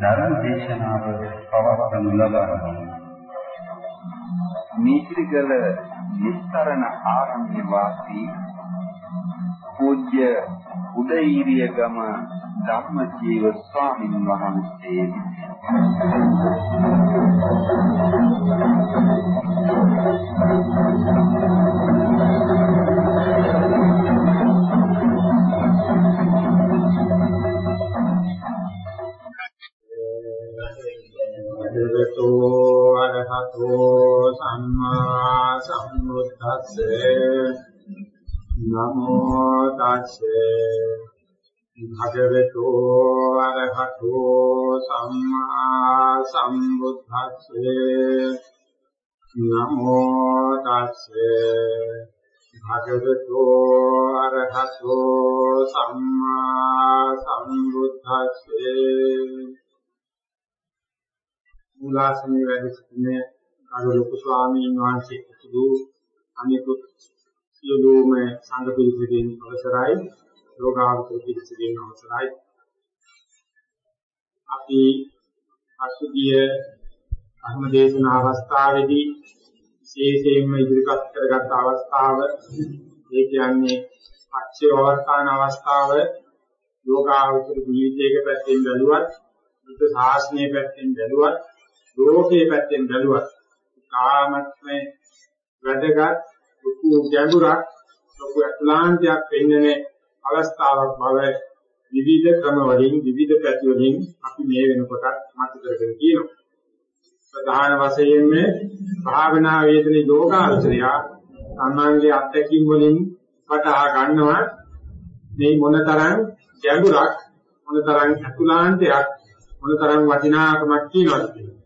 ධර්ම දේශනාව පවත්වනු ලබනවා. මේත්‍රිගල නිස්තරණ ආරණ්‍ය වාසී පූජ්‍ය උදේීරිය ගම ධර්මජීව ස්වාමීන් වහන්සේ. භගවතෝ අරහතෝ සම්මා සම්බුද්දස්සේ නමෝ තස්සේ භගවතෝ අරහතෝ සම්මා සම්බුද්දස්සේ නමෝ තස්සේ භගවතෝ අරහතෝ සම්මා සම්බුද්දස්සේ. මූලාසනයේ වැඩ සිටින අර ලොකු ස්වාමීන් වහන්සේ ඇතුළු අනිකුත් සියලුම සංඝ පිරිසකින් අවසරයි. යෝගාවචර පිරිසකින් අවසරයි. අපි අසුගිය ධර්මදේශන අවස්ථාවේදී විශේෂයෙන්ම ඉදිරිපත් කරගත් අවස්ථාව ඒ කියන්නේ අක්ෂය අවස්ථාන අවස්ථාව යෝගාවචර ජීවිතයක පැත්තෙන් බැලුවත් බුද්ධ ශාසනය පැත්තෙන් බැලුවත් ලෝකයේ පැත්තෙන් බැලුවත් කාමත්ම වැඩගත් ලොකු ගැඹුරක් ලොකු අත්ලාන්තයක් වෙන්නන අවස්ථාවක් බව විවිධ ක්‍රම වලින් විවිධ පැති වලින් අපි මේ වෙනකොට මත කරගෙන කියනවා. ප්‍රධාන වශයෙන්ම භාවනා වේදනේ යෝගාචරය සම්මානගේ අත්දැකීම් වලින් වටහා ගන්නවා මේ මොනතරම් ගැඹුරක් මොනතරම් අතුලාන්තයක් මොනතරම් වටිනාකමක් කියනවාද කියලා.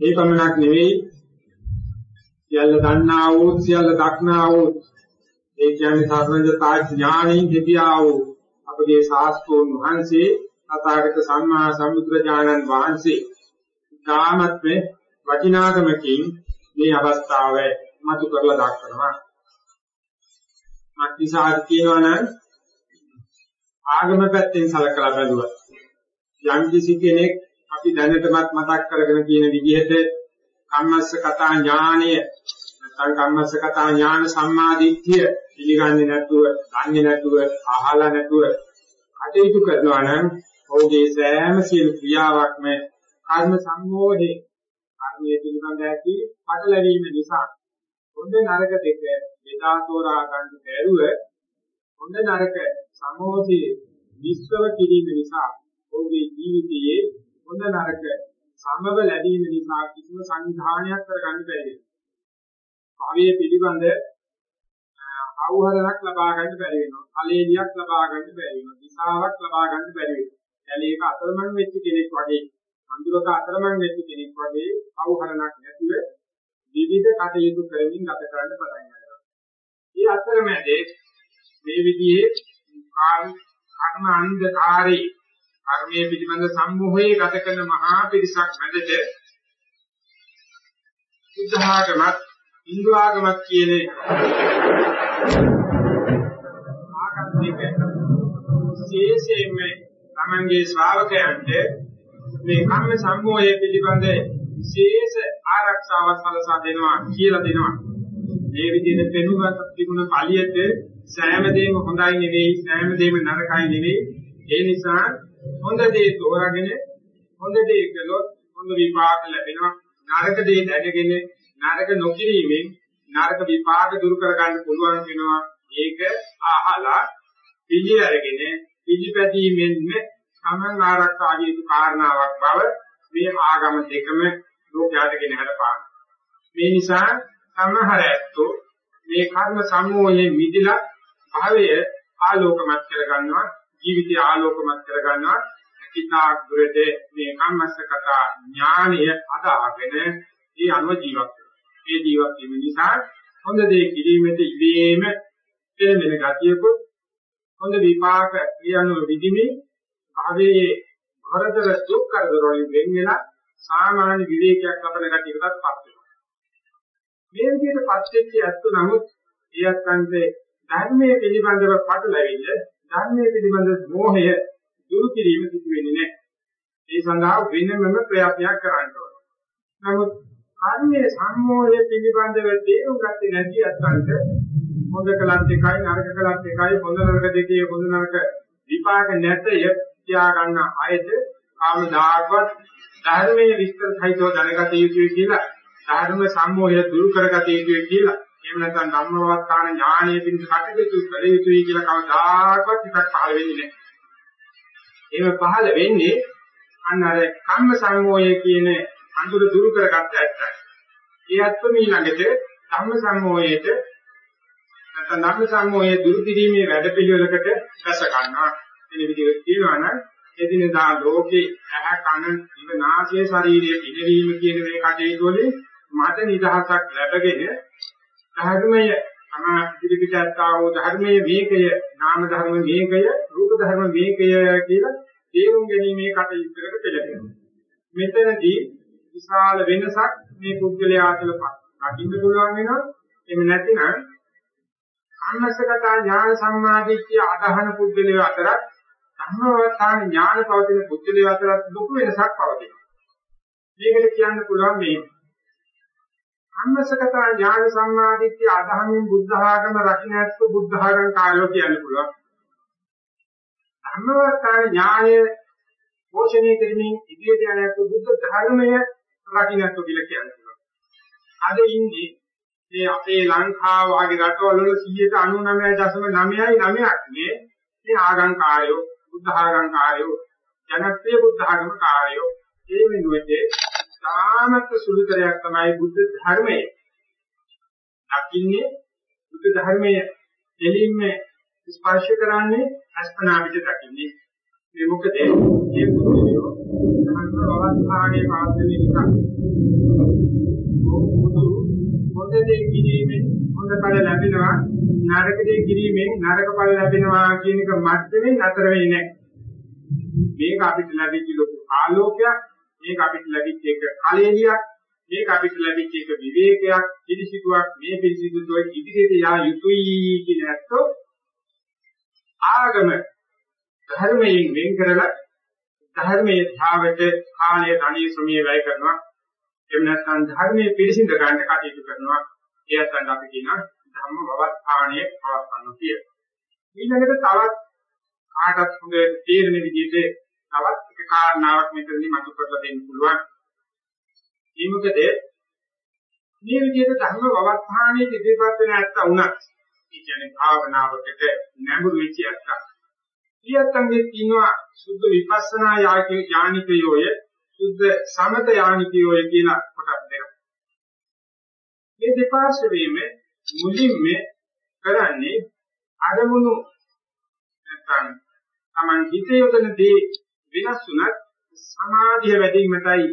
ඒ පමණක් නෙවෙයි සියල්ල දන්නා වූ සියල්ල දක්නා වූ ඒ කියන්නේ සාධනජතා ඥාණයෙන් දෙපියා වූ අපගේ ශාස්ත්‍රෝන් වහන්සේ තථාගත සම්මා සම්බුදුරජාණන් වහන්සේ ධාමත්වේ වචිනාගමකින් මේ අවස්ථාව මතු කරලා දක්වනවා. මක්නිසාද කියනවනම් ආගම පැත්තෙන් සලකලා බැලුවා. යම් කිසි කෙනෙක් අපි දැනටමත් මතක් කරගෙන තියෙන විදිහට කම්මස්ස කතා ඥානය නැත්නම් කම්මස්ස කතා ඥාන සම්මාදිට්ඨිය පිළිගන්නේ නැතුව, දන්නේ නැතුව, අහලා නැතුව කටයුතු කරනවා නම් ඔහුගේ සෑම සියලු ක්‍රියාවක්ම කර්ම සම්මෝහේ කර්මයේ පිළිබඳ ඇති පටලැවීම නිසා හොඳ නරක දෙක බෙදා තෝරා ගන්න බැරුව හොඳ නරක සමෝධයේ විශ්ව කිරීම නිසා ඔහුගේ ජීවිතයේ හොඳ නරක සමබ ලැබීම නිසා කිසිම සංධානයක් කරගන්න බැරි වෙනවා. භවයේ පිළිබඳ අවහරණක් ලබා ගන්න බැරි වෙනවා. ඵලෙලියක් ලබා ගන්න බැරි වෙනවා. දිශාවක් ලබා ගන්න බැරි වෙනවා. ඇලේක අතරමං වෙච්ච කෙනෙක් වගේ, අඳුරක අතරමං වෙච්ච කෙනෙක් වගේ අවහරණක් නැතිව විවිධ කටයුතු කරමින් ගත කරන්න පටන් ගන්නවා. මේ අතරමැදේ මේ විදිහේ කර්ම අන්ධකාරී කර්මයේ පිළිබඳ සම්මෝහයේ ගත කරන මහා පිරිසක් මැදට බුද්ධාගමත් හින්දු ආගමත් කියන ආගමික විශේෂයෙන්ම තමන්ගේ ශ්‍රාවකයන්ට මේ කර්ම සම්මෝහයේ පිළිබඳ විශේෂ ආරක්ෂාවක් සලසා දෙනවා කියලා දෙනවා. මේ විදිහට පෙනුමක් තිබුණ පළියට සෑම දෙයක්ම හොඳයි නෙවෙයි සෑම දෙයක්ම නරකයි නෙවෙයි ඒ නිසා හොඳ දේ තෝරාගෙන හොඳ දේ කළොත් හොඳ විපාක ලැබෙනවා. නරක දේ දැනගෙන නරක නොකිරීමෙන් නරක විපාක දුරු කරගන්න පුළුවන් වෙනවා. ඒක අහලා පිළි අරගෙන පිළිපැදීමෙන්ම සමන් ආරක්ෂා යුතු කාරණාවක් බව මේ ආගම දෙකම ලෝකයට ගෙන හරපාන. මේ නිසා සමහර ඇත්තෝ මේ කර්ම සම්මෝහයෙන් මිදලා භාවය ආලෝකමත් කරගන්නවා ජීවිතය ආලෝකමත් කරගන්නවා කිතාක් දුරට මේ කම්මස්සකත ඥානය අදාගෙන ඒ අනුව ජීවත් වෙනවා. ඒ ජීවත් වීම නිසා හොඳ දේ කිරීමට ඉවේම එළඹෙන ගතියකුත් හොඳ විපාක කියනු විදිමේ භවයේ වරදර දුක් කරදර වලින් වෙන් වෙලා සාමාන්‍ය විවේකයක් ලබන ගතියකටපත් වෙනවා. මේ විදිහටපත් වෙච්ච ඇත්ත නමුත් ඒ අත්කන්තේ ධර්මයේ පිළිබඳව පටලැවිල්ල ධර්මයේ පිළිබඳ මෝහය දුරු කිරීම සිදු වෙන්නේ නැහැ. ඒ සඳහා වෙනමම ප්‍රයත්නයක් කරන්න ඕනේ. නමුත් කර්මයේ සම්මෝහය පිළිබඳව තේරුම් ගත්තේ නැති අත්කන්ත හොඳ කලත් එකයි නරක කලත් එකයි හොඳ නරක දෙකේ හොඳ නරක විපාක නැතය තියා ගන්න අයද ආමදාගවත් ධර්මයේ විස්තර සහිතව දැනගත යුතුයි කියලා ධර්ම සම්මෝහය දුරු කරගත යුතුයි කියලා එහෙම නැත්නම් ධම්මවත්තාන ඥානීය පිණිස කටයුතු කළ යුතුයි කියලා කවදාකවත් හිතක් පහළ වෙන්නේ නැහැ. එහෙම පහළ වෙන්නේ අන්න අර කම්ම සම්මෝහය කියන අඳුර දුරු කරගත්ත ඇත්තයි. ඒ අත්ව මේ ළඟට ධම්ම සම්මෝහයට නැත්නම් ධම්ම සම්මෝහය දුරු කිරීමේ වැඩපිළිවෙලකට දැස ගන්නවා. එන විදිහට කියනවා නම් එදිනදා ලෝකේ ඇහ කන දිව නාසය ශරීරයේ පිළිවීම කියන මේ කටයුතු වලින් මට නිදහසක් ලැබගෙන ධර්මය තම ඉදිරිපිටත් ආවෝ ධර්මයේ මේකය නාම ධර්ම මේකය රූප ධර්ම මේකය කියලා තේරුම් ගැනීමේ කටයුත්තකට පෙළඹෙනවා. මෙතනදී විශාල වෙනසක් මේ පුද්ගලයා තුළ දකින්න පුළුවන් වෙනවා. එහෙම නැතිනම් අන්නසගත ඥාන සම්මාදිට්ඨිය අදහන පුද්ගලයා අතරත් සම්මවතාන ඥාන පවතින පුද්ගලයා අතරත් ලොකු වෙනසක් පවතිනවා. මේකට කියන්න පුළුවන් මේ අන්නසගත ඥාන සම්මාදිට්ඨිය අදහමින් බුද්ධ ආගම රකින්නත් බුද්ධ ආගම් කාර්යෝ කියන්න පුළුවන්. සම්මවතාන ඥානය පෝෂණය කිරීමෙන් ඉදිරියට යන බුද්ධ ධර්මය රකින්නත් කියලා කියන්න පුළුවන්. අද ඉන්නේ මේ අපේ ලංකාව වගේ රටවල වල 99.999ක් නේ මේ ආගම් කාර්යෝ බුද්ධ ආගම් කාර්යෝ ජනප්‍රිය බුද්ධ ආගම කාර්යෝ ඒ වෙනුවට සාමත්ව සුළුතරයක් තමයි බුද්ධ ධර්මය. දකින්නේ බුද්ධ ධර්මය දෙලින්ම ස්පර්ශ කරන්නේ අස්පනා පිට දකින්නේ. මේ මොකද මේ බුද්ධියෝ අන්තරවස්ථානයේ පාදන්නේ නිසා. හොඳ දේ කිරීමෙන් හොඳ ඵල ලැබෙනවා නරක දේ කිරීමෙන් නරක ඵල ලැබෙනවා කියන එක මැද්දෙන් අතර වෙන්නේ නැහැ. මේක අපිට ලැබිච්ච ලොකු ආලෝකයක් මේක අපිට ලැබිච්ච එක කලෙලියක් මේක අපිට ලැබිච්ච එක විවේකයක් පිළිසිතුවක් මේ පිළිසිතුව ඉදිරියට යා යුතුයි කියන ඇත්තෝ ආගම ධර්මයෙන් වෙන් කරලා ධර්මයේ ධාවට කාලය ධනිය ශ්‍රමයේ වැය කරනවා එහෙම නැත්නම් ධර්මයේ පිළිසිඳ ගන්න කටයුතු කරනවා එයත් අපි කියන ධම්ම වවස්ථානයේ පවත්වන්න කිය. ඊළඟට තවත් කාටත් හොඳ තේරෙන විදිහට තවත් එක කාරණාවක් මෙතනදී මතු කරලා දෙන්න පුළුවන්. ඒ මොකද මේ විදිහට ධර්ම වවස්ථානයේ ඉදිරිපත් වෙන ඇත්ත උනත් ඒ කියන්නේ භාවනාවකට නැඹුරු වෙච්ච ඇත්ත. ඊයත්ංගේ කියනවා සුද්ධ විපස්සනා යානිකයෝය සුද්ධ සමත යානිකයෝය කියලා කොටස් දෙකක්. මේ දෙපාර්ශ්වයේම මුලින්ම කරන්නේ අරමුණු නැත්නම් Taman හිත යොදන දේ වෙනස් වුණත් සමාධිය වැඩිවීමටයි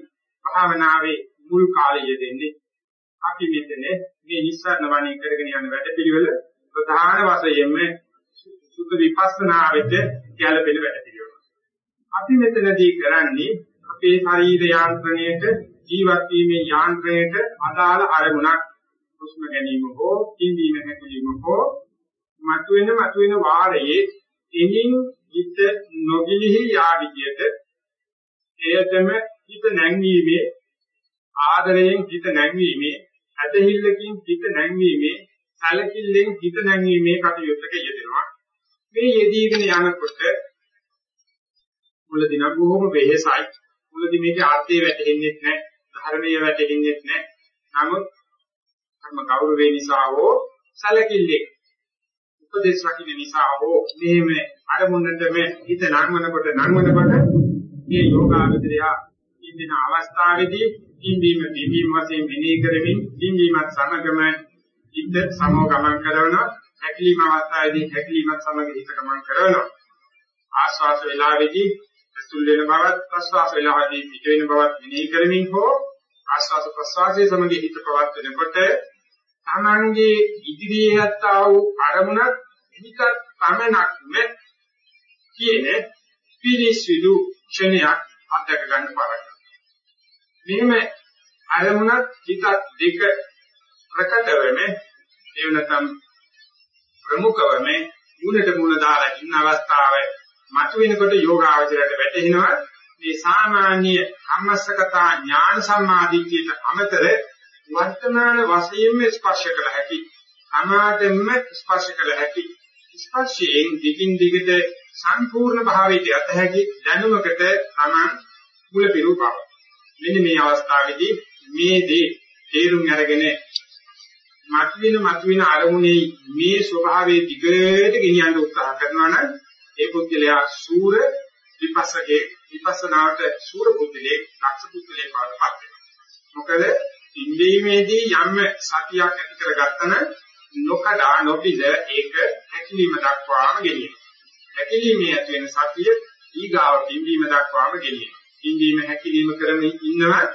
භාවනාවේ මුල් කාලය දෙන්නේ. අපි මෙතන මේ නිස්සාරණ වණී කරගෙන යන වැඩපිළිවෙල ප්‍රධාන වශයෙන්ම සුද්ධ විපස්සනා වෙච්ච ගැළපෙන වැඩපිළිවෙල. අපි මෙතනදී කරන්නේ අපේ ශරීර යාන්ත්‍රණයට ජීවත් වීමේ යාන්ත්‍රණයට අදාළ අරමුණක් හුස්ම ගැනීම හෝ ඉඳීම හැකීම හෝ මතුවෙන මතුවෙන වාරයේ එනින් හිත නොගිලිහි යා විදියට එයතම හිත නැංවීමේ ආදරයෙන් හිත නැංවීමේ ඇදහිල්ලකින් හිත නැංවීමේ සැලකිල්ලෙන් හිත නැංවීමේ කටයුත්තක යෙදෙනවා. මේ යෙදීගෙන යනකොට මුලදී නම් බොහොම වෙහෙසයි. මුලදී මේකේ අර්ථය වැටහෙන්නේ නැහැ ධර්මයේ වැටහෙන්නේ නැහැ. නමුත් කර්ම ගෞරවය නිසා හෝ සැලකිල්ලෙන් උපදේශ රකින්න නිසා හෝ මෙහෙම අරමුණටම හිත නංවනකොට නංවනකොට මේ යෝගාවචරය ඉන්දින අවස්ථාවේදී ඉන්දීම දිවීම වශයෙන් මෙනෙහි කරමින් ඉන්දීමත් සමගම හිත සමෝගමන් කරන හැකිලිම අවස්ථාවේදී හැකිලිමත් සමග හිත ගමන් කරන ආස්වාස වේලාවේදී සුල් වෙන බවත් ප්‍රස්වාස වේලාවේදී පිට වෙන බවත් මෙනෙහි කරමින් හෝ ආස්වාස ප්‍රස්වාසයේ සමග හිත පවත් වෙනකොට තමන්ගේ ඉදිරියේ යත්තා වූ අරමුණක් හිතත් පමණක්ම කියන පිරිසිදු ක්ෂණයක් අත්දක ගන්න පාරක්. මෙහෙම අරමුණක් හිතත් දෙක ප්‍රකට වෙන්නේ ඒ වෙනතම් ප්‍රමුඛවම මූලට මූල දාලා ඉන්න අවස්ථාවේ මතුවෙනකොට යෝගාවචරයට වැටෙනවා මේ සාමාන්‍ය කම්මස්සකතා ඥාන සම්මාදිට්ඨියට අමතර වර්තමාන වශයෙන්ම ස්පර්ශ කළ හැකි. අමාතෙන්ම ස්පර්ශ කළ හැකි. ස්පර්ශයෙන් දිගින් දිගට සම්පූර්ණ භාවයට යත හැකි දැනුමකට තමන් මුල පිරුපව මෙන්න මේ අවස්ථාවේදී මේ දේ තේරුම් අරගෙන මතුවෙන මතුවෙන අරමුණේ මේ ස්වභාවයේ දිගට ගෙනියන්න උත්සාහ කරනවා නම් ඒ පුද්ගලයා සූර විපස්සකේ විපස්සනාවට සූර පුද්ගලයේ ලක්ෂ පුද්ගලයේ පාඩපත් වෙනවා. මොකද ඉන්දීමේදී යම් සතියක් ඇති කරගත්තන නොකඩා නොබිද ඒක හැකිලිම දක්වාම ගෙනියනවා. හැකිලිමේ ඇති වෙන සතිය ඊගාව පිම්බීම දක්වාම ගෙනියනවා. පිම්බීම හැකිලිම කරමින් ඉන්නවා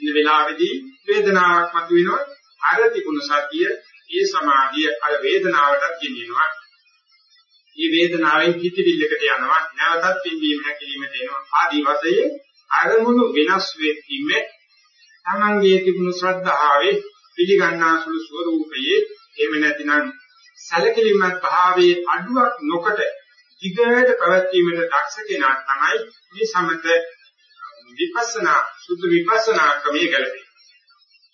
ඉන්න වෙලාවේදී වේදනාවක් මතුවෙනවා අර තිබුණු සතිය ඒ සමාධිය අර වේදනාවටත් ගෙනියනවා. මේ වේදනාවෙන් හිතවිල්ලකට යනවා නැවතත් පිම්බීම හැකිලිමට එනවා ආදී වශයෙන් අරමුණු වෙනස් වෙද්දීම තමන්ගේ තිබුණු ශ්‍රද්ධාවේ පිළිගන්නාසුළු ස්වરૂපයේ එහෙම නැතිනම් සැලකිලිමත් භාවයේ අඩුවක් නොකොට දිගට පැවැත්වීමට දක්ෂ කෙනා තමයි මේ සමත විපස්සනා සුද්ධ විපස්සනා ක්‍රමයේ ගැලපෙන්නේ.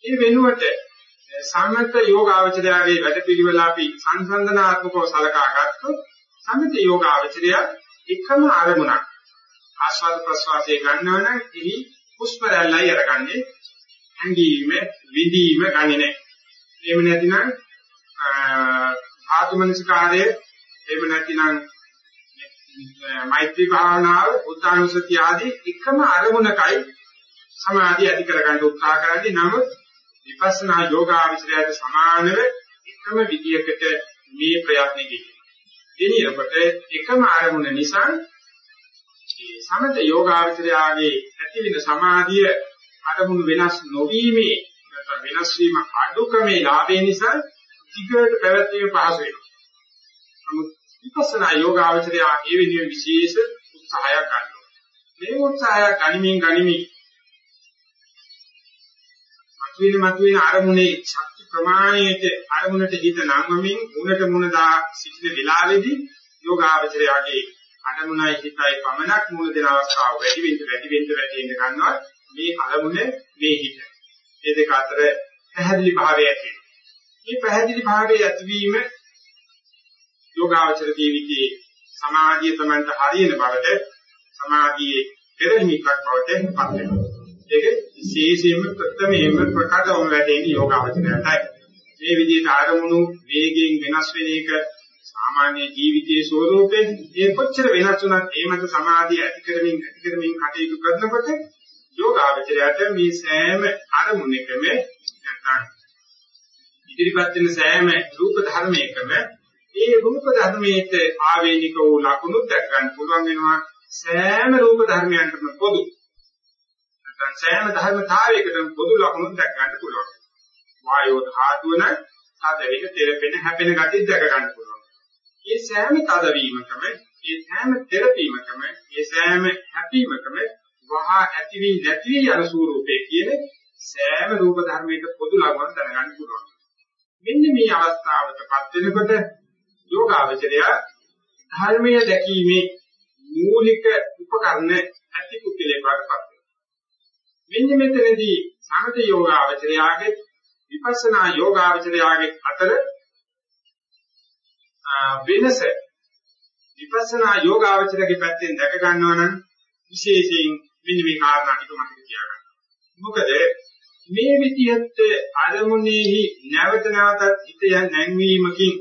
මේ වෙනුවට සමත යෝගාවචරයාගේ වැඩපිළිවෙල අපි සංසන්දනාත්මකව සලකා ගත්තොත් සමත යෝගාවචරය එකම අරමුණක් ආස්වාද ප්‍රසවාසයේ ගන්නවා නම් එහි හුස්ම රැල්ලයි අරගන්නේ ඇඟීම විදීම ගන්නේ නැහැ. එහෙම නැතිනම් ආත්මනිස්කාරයේ එහෙම නැතිනම් මෛත්‍රී භාවනාව උත්තානුසතිය ආදී එකම අරමුණකයි සමාධිය ඇති කරගන්න උත්සාහ කරන්නේ නමුත් විපස්සනා යෝගාචරයට සමානව එකම විදියකට මේ ප්‍රයත්නෙ ගෙනියනවා. ගෙනියනකොට එකම අරමුණ නිසා මේ සමත යෝගාචරයාගේ ඇති වෙන සමාධිය අරමුණු වෙනස් නොවීමේ නැත්නම් වෙනස් වීම අඩුකමේ ලාභය නිසා දිගට පැවැත්වීම පහසු වෙනවා. නමුත් විපස්සනා යෝගාචරය ඒ වෙනුවෙන් විශේෂ උත්සාහයක් ගන්නවා. මේ උත්සාහය ගනිමින් ගනිමින් මතුවෙන මතුවෙන අරමුණේ ශක්ති ප්‍රමාණයට අරමුණට හිත නම්වමින් මුණට මුණ දා සිටින වෙලාවේදී යෝගාචරයගේ අරමුණයි හිතයි පමණක් මුණ දෙන අවස්ථාව වැඩි වෙන්න වැඩි වෙන්න වැඩි වෙන්න ගන්නවා මේ අරමුණ මේ හිත. මේ දෙක අතර පැහැදිලි භාවය ඇති මේ පැහැදිලි භාවයේ ඇතිවීම යෝගාචර ජීවිතයේ සමාධිය තමන්ට හරියන බවට සමාධියේ පෙරහිමිකක් බවට පත් වෙනවා. ඒක විශේෂයෙන්ම ප්‍රථමයෙන්ම ප්‍රකටවම වැටෙන්නේ යෝගාචරයටයි. මේ විදිහට ආරමුණු වේගයෙන් වෙනස් වෙන එක සාමාන්‍ය ජීවිතයේ ස්වરૂපේ ඒ කොච්චර වෙනස් වුණත් ඒ මත සමාධිය ඇති කරමින් ඇති කරමින් කටයුතු කරනකොට යෝගාචරයට මේ සෑම අරමුණකම නැත්නම් ඉදිරිපත් වෙන සෑම රූප ධර්මයකම ඒ රූප ධර්මයේට ආවේනික වූ ලක්ෂණ දැක් ගන්න පුළුවන් වෙනවා සෑම රූප ධර්මයන්ටම පොදු. නැත්නම් සෑම ධර්මතාවයකටම පොදු ලක්ෂණ දැක් ගන්න පුළුවන්. වායෝ ධාතුව නම් තදවික තෙරපෙන හැපෙන gati දැක ගන්න පුළුවන්. මේ සෑම තදවීමකම මේ සෑම තෙරපීමකම මේ සෑම හැපීමකම වහා ඇති වී නැති වී යන ස්වરૂපයේ කියන සෑම රූප ධර්මයක පොදු ලක්ෂණ දැනගන්න පුළුවන්. මෙන්න මේ අවස්ථාවටපත් වෙනකොට යෝගාවචරය ධර්මයේ දැකීමේ මූලික උපකරණ ඇති කුකලේ වඩපත් මෙන්න මෙතනදී සමත යෝගාවචරයාගේ විපස්සනා යෝගාවචරයාගේ අතර වෙනස විපස්සනා යෝගාවචරයේ පැත්තෙන් දැක ගන්නවා නම් විශේෂයෙන් මෙන්න මේ කාරණා ටික මතක තියාගන්න. මොකද මේ විදිහට අරමුණෙහි නැවත නැවතත් හිත නැංවීමකින්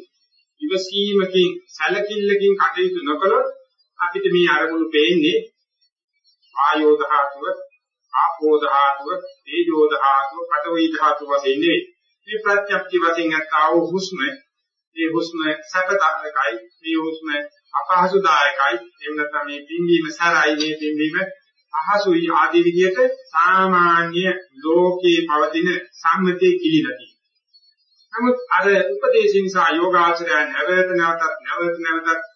ඉවසීමකින් සැලකිල්ලකින් කටයුතු නොකළොත් අපිට මේ අරමුණු පේන්නේ ආයෝ ධාතුව, ආපෝ ධාතුව, තේජෝ ධාතුව, පඨවි ධාතුව වශයෙන් නෙවෙයි. මේ ප්‍රත්‍යක්ෂ වශයෙන් අත්තාව හුස්ම, මේ හුස්ම සැපදායකයි, මේ හුස්ම අපහසුදායකයි, එහෙම නැත්නම් මේ පිම්බීම සරයි, මේ පිම්බීම අහසුයි ආදී විදිහට සාමාන්‍ය ලෝකේ පවතින සම්මතයේ කිලිලා තියෙනවා. නමුත් අර උපදේශ නිසා යෝගාචරය නැවත නැවතත් නැවත නැවතත්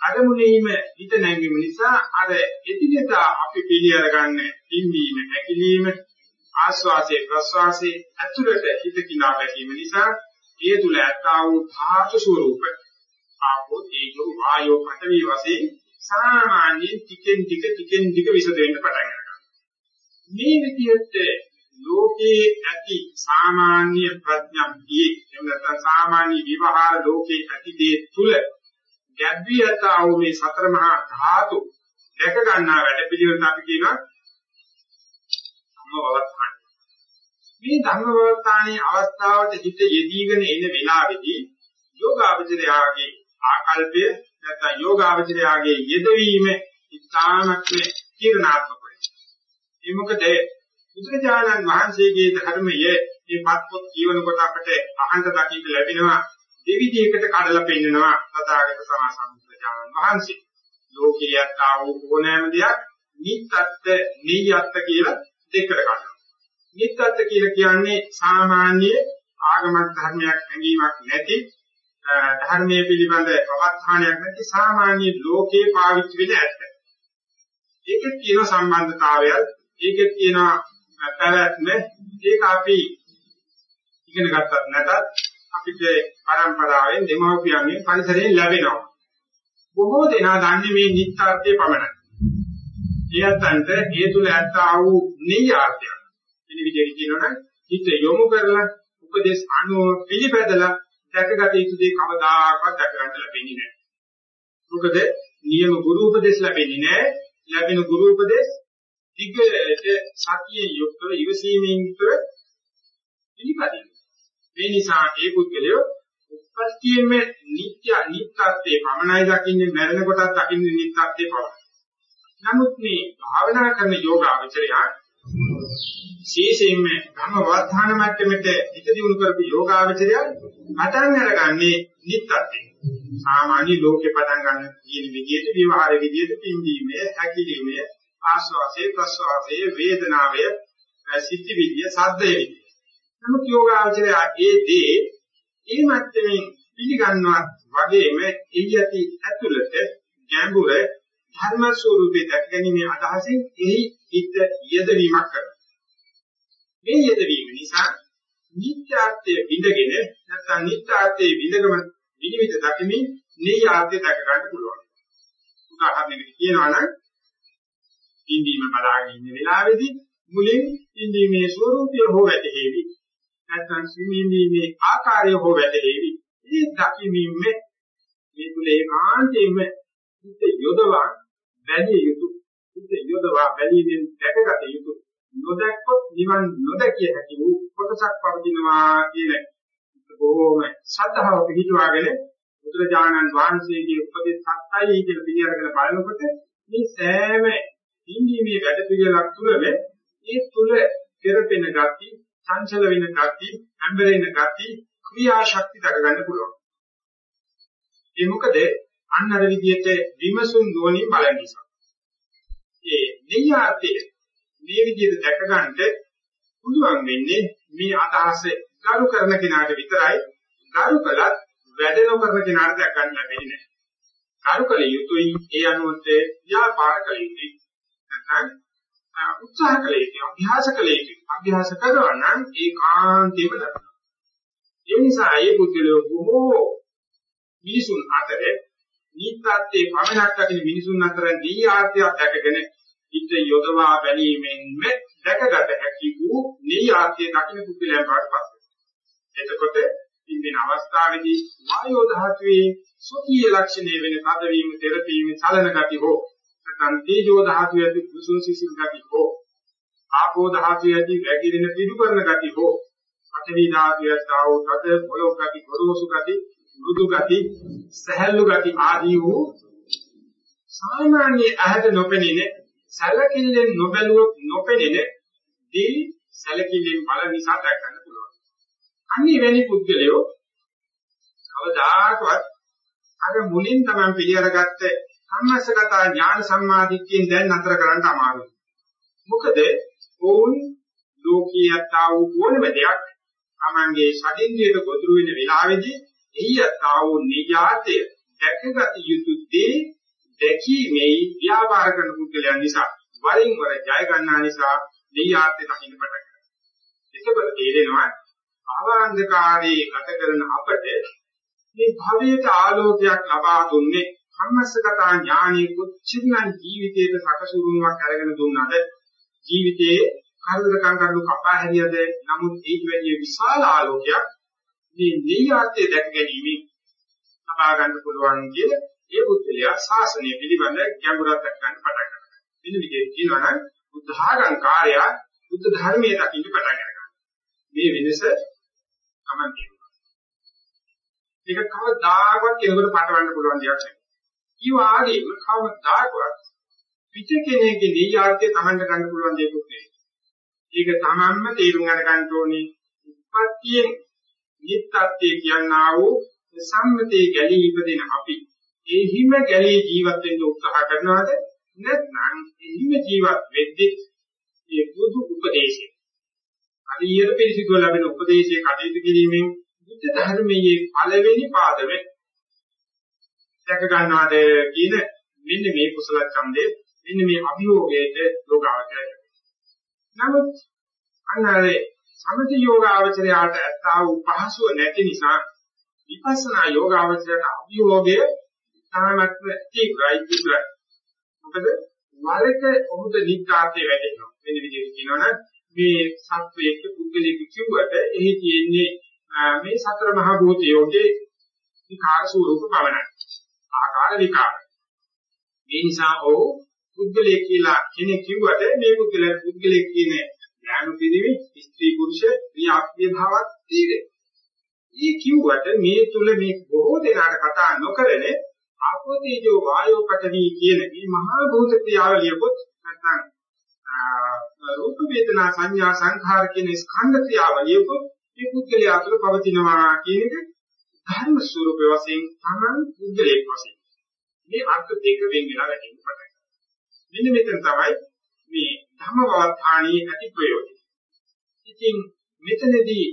අරමුණේම හිත නැංගීම නිසා අර එදිනෙදා අපි පිළිඅර ගන්න පිම්බීම හැකිලිම ආස්වාසේ ප්‍රස්වාසේ අතුරට හිත කිනා බැලීම නිසා ඒ තුල ඇත්තා වූ ධාතු ස්වરૂප ආපෝ තේජෝ වායෝ පඨවි වශයෙන් සාමාන්‍යයෙන් ටිකෙන් ටික ටිකෙන් ටික විසදෙන්න පටන් ගන්නවා මේ විදිහට ලෝකේ ඇති සාමාන්‍ය ප්‍රඥප්තිය එහෙම නැත්නම් සාමාන්‍ය විවහාර ලෝකේ ඇති දේ තුල ගැබ්වියතා වූ මේ සතර මහා ධාතු දැක ගන්නා වැඩ පිළිවෙලට අපි කියනවා ධම්මවත්තාන. මේ ධම්මවත්තානේ අවස්ථාවට හිත යෙදීගෙන එන වෙලාවේදී යෝගාවචරයාගේ ආකල්පය නැත්නම් යෝගාවචරයාගේ යෙදවීම ඉතාමත්ම කිරණාත්මකයි. ඒ මොකද බුදුරජාණන් වහන්සේගේ ධර්මයේ මේ පත්පොත් කියවනකොට අපිට අහන්න දකින්න ලැබෙනවා දෙවිදිහකට කඩලා පෙන්නනවා තථාගත සමා සම්බුද්ධජානන් වහන්සේ. ලෝකීයත් ආ වූ ඕනෑම දෙයක් නිත්‍යත්ත නියත්ත කියලා දෙකට ගන්නවා. නිත්‍යත්ත කියලා කියන්නේ සාමාන්‍ය ආගමක් ධර්මයක් හැඟීමක් නැති ධර්මයේ පිළිබඳ අවධානයක් නැති සාමාන්‍ය ලෝකේ පාවිච්චි වෙන ඇත්ත. ඒකේ තියෙන සම්බන්ධතාවයත් ඒකේ තියෙන පැවැත්ම ඒක අපි ඉගෙන ගත්තත් නැතත් අපිට පරම්පරාවෙන් දෙමව්පියන්ගෙන් පරිසරයෙන් ලැබෙනවා. බොහෝ දෙනා දන්නේ මේ නිත්‍යාර්ථය පමණයි. එයත්න්ට ඒ තුල ඇත්තා වූ නියාර්ථය. මේ විදිහට කියනවනම් හිත යොමු කරලා උපදේශ අනුව පිළිපැදලා දැකගත යුතු දේ කවදාකවත් දැක ගන්න ලැබෙන්නේ නැහැ. මොකද නියම ගුරු උපදේශ ලැබෙන්නේ නැහැ. ලැබෙන ගුරු උපදේශ දිගට සතියේ යුක්තව ඉවසීමෙන් යුක්තව පිළිපදින්න. මේ නිසා ඒ පුද්ගලයෝ උපස්තියෙම නිත්‍ය නිත්‍යත්වයේ පමණයි දකින්නේ මරණ කොටත් දකින්නේ නිත්‍යත්වයේ පමණයි. නමුත් මේ භාවනා කරන යෝග අවචරය ශීෂයෙන්ම ධම වර්ධාන මට්ටමට හිත දියුණු කරපු යෝග අවචරය පටන් අරගන්නේ නිත්‍යත්වයේ. සාමාන්‍ය ලෝකේ පටන් ගන්න කියන විදිහට විවහාර විදිහට පින්දීමේ හැකිලිමේ ආස්වාසේ ප්‍රස්වාසේ වේදනාවේ සිද්ධි විදිය සද්දේ විදිය නමුත් යෝගාචරය ඒ දේ ඒ මැත්තේ පිළිගන්නවා වගේම එයති ඇතුළත ගැඹුර ධර්ම ස්වරූපේ දැකගැනීමේ අදහසින් එහි හිත යෙදවීමක් කරනවා. මේ යෙදවීම නිසා නිත්‍යාර්ථයේ විඳගෙන නැත්නම් නිත්‍යාර්ථයේ විඳගම විනිවිද දකිමින් නියාර්ථය දැක ගන්න පුළුවන්. උදාහරණයකට කියනවා නම් ඉන්දීම බලාගෙන ඉන්න වෙලාවේදී මුලින් ඉන්දීමේ ස්වરૂපය හෝ වැටහෙවි. නැත්නම් සිමීමේ ආකාරය හෝ වැටහෙවි. මේ දකිමින්ම මේ තුල ඒකාන්තයෙන්ම හිත යොදවා බැලිය යුතු හිත යොදවා බැලීමෙන් දැකගත යුතු නොදැක්කොත් නිවන් නොදැකිය හැකි වූ කොටසක් පවතිනවා කියන බොහෝම ශ්‍රද්ධාව පිහිටුවාගෙන බුදුරජාණන් වහන්සේගේ උපදේශ සත්‍යයි කියලා පිළිඅරගෙන බලනකොට මේ සෑම ඉන්දීමේ වැඩ පිළිවෙලක් තුළම ඒ තුල පෙරපෙන ගති චංචල වෙන ගති, ඇඹරෙන ගති, ක්‍රියා ශක්තිය දක ගන්න පුළුවන්. ඒ මොකද අන්න අර විදිහට විමසුම් නොවනින් බලන නිසා. ඒ නියාතය මේ විදිහට දැක ගන්නට පුළුවන් වෙන්නේ මේ අදහස ගරු කරන කෙනාට විතරයි. ගරු කළත් වැඩ නොකරන කෙනාට දැක ගන්න ලැබෙන්නේ නැහැ. ගරු කළ යුතුයි ඒ අනුවට ව්‍යාපාර කළ යුතුයි. නැත්නම් උත්සාහ කළ යුතුයි අභ්‍යාස කළ යුතුයි අභ්‍යාස කරනවා නම් ඒකාන්තයෙන්ම ලබනවා ඒ නිසා ඒ බුද්ධලෝ බොහෝ මිනිසුන් අතර නිත්‍යත්වයේ පමණක් දකින මිනිසුන් අතර දී ආර්ථයක් දැකගෙන හිත යොදවා බැලීමෙන්ම දැකගත හැකි වූ නියාර්ථය දකින බුද්ධලයන් වඩපත් එතකොට ඉන්දින අවස්ථාවේදී වායෝ ධාතුවේ සුඛී ලක්ෂණය වෙන තදවීම, තෙරපීම, චලන ගති හෝ නැත්නම් තේජෝ ධාතුව ඇති කුසුන් සිසිල් ගති හෝ ආපෝ ධාතුව ඇති වැగిරෙන පිටු කරන ගති හෝ පඨවි ධාතුව ඇතව තද පොළොව ගති ගොරෝසු ගති මෘදු ගති සහැල්ලු ගති ආදී වූ සාමාන්‍ය ඇහැට නොපෙනෙන සැලකිල්ලෙන් නොබැලුවොත් නොපෙනෙන දී සැලකිල්ලෙන් බල නිසා දැක ගන්න පුළුවන්. අනිත් වෙනි පුද්ගලයෝ කවදාකවත් අර මුලින් තමයි පිළිඅරගත්ත සම්මස්සගත ඥාන සම්මාදිට්ඨියෙන් දැන් නතර කරන්න අමාරුයි. මොකද ඕන් ලෝකීයතා වූ ඕනම දෙයක් Tamange ශරීරයට ගොදුරු වෙන වෙලාවේදී එయ్యතා වූ නිජාතය දැකගත යුතු දේ දැකීමේ ව්‍යාපාර කරන පුද්ගලයන් නිසා වරින් වර ජය ගන්නා නිසා නිජාතය දකින්න පටන් ගන්නවා. ඒකවල තේරෙනවා භවන්ධකාරී ගත කරන අපට මේ භවයට ආලෝකයක් ලබා දුන්නේ කම්මස්සගතා ඥානෙ කොච්චරනම් ජීවිතේට සකසුරුමක් අරගෙන දුන්නාද ජීවිතයේ කල්ලකම් කරු කපා හැරියද නමුත් ඊට වැඩිය විශාල ආලෝකයක් මේ නියාතේ දැක ගැනීම ලබා ගන්න පුළුවන් කියන ඒ බුද්ධලියා ශාසනය පිළිබඳ ගැඹුරක් දක්වන්න පටන් ගන්නවා. මෙන්න විදිහට කියනවා නම් බුද්ධඝං කාර්යය බුද්ධ ධර්මයේ දකින්න පටන් ගන්නවා. මේ වෙනස කමන් තියෙනවා. ඒක කවදාකවත් කෙනෙකුට පටවන්න පුළුවන් දෙයක් නෙවෙයි. ඊ වාගේම කවදාකවත් පිට කෙනෙක්ගේ නියාතය Tamanට ගන්න පුළුවන් දෙයක් නෙවෙයි. ඒක තමන්ම තේරුම් අරගන්න ඕනේ. උපත්තියෙන් නිත්‍යත්වයේ කියනා වූ සම්මතයේ ගැලී ඉපදෙන අපි. ඒ හිම ගැලී ජීවත් වෙන්න උත්සාහ කරනවාද? නැත්නම් ඒ හිම ජීවත් වෙද්දී ඒ බුදු උපදේශය අරියර පිළිසිදුව ලැබෙන උපදේශයේ කටයුතු කිරීමෙන් බුද්ධ ධර්මයේ පළවෙනි පාදමේ දැක ගන්නවාද කියන මෙන්න මේ කුසල ඡන්දේ මෙන්න මේ අභියෝගයට යෝගාවචරය නමුත් අන්නරේ සමථ යෝගාවචරයට ඇත්තා වූ පහසුව නැති නිසා විපස්සනා යෝගාවචරයට අභියෝගය තාමත්ම තීව්‍රයි තීව්‍රයි. මොකද වරක ඔහුද නිත්‍යාර්ථය වැඩෙනවා. වෙන විදිහට කියනවනම් මේ සත්වයක පුද්ගලික කිව්වට එහි තියෙන්නේ මේ සතර මහා භූතයෝගේ විකාර ස්වරූප පවණයි. ආකාර විකාර. මේ නිසා ඔහු පුද්ගලයෙක් කියලා කෙනෙක් කිව්වට මේ පුද්ගලයා පුද්ගලයෙක් කියන්නේ ඥාන පිළිවි ස්ත්‍රී පුරුෂ ක්‍රියාක්‍රිය භාවත් තීරේ. ඊ කිව්වට මේ තුල මේ බොහෝ දෙනාට කතා නොකරන ආපෝතේජෝ වායෝ පඨවි කියන මේ මහා භූත ක්‍රියාවලියකොත් නැත්නම් රූප වේදනා සංඥා සංඛාර කියන ස්කන්ධ ක්‍රියාවලියකොත් මේ පුද්ගලයා තුළ පවතිනවා කියන එක ධර්ම ස්වરૂප වශයෙන් තමන් පුද්ගලයෙක් වශයෙන් මේ අර්ථ දෙක වෙන් වෙලා වැටෙන්න පටන් මෙන්න මෙතන තමයි මේ ධම්මවත්තාණී ඇති ප්‍රයෝජනය. ඉතින් මෙතනදී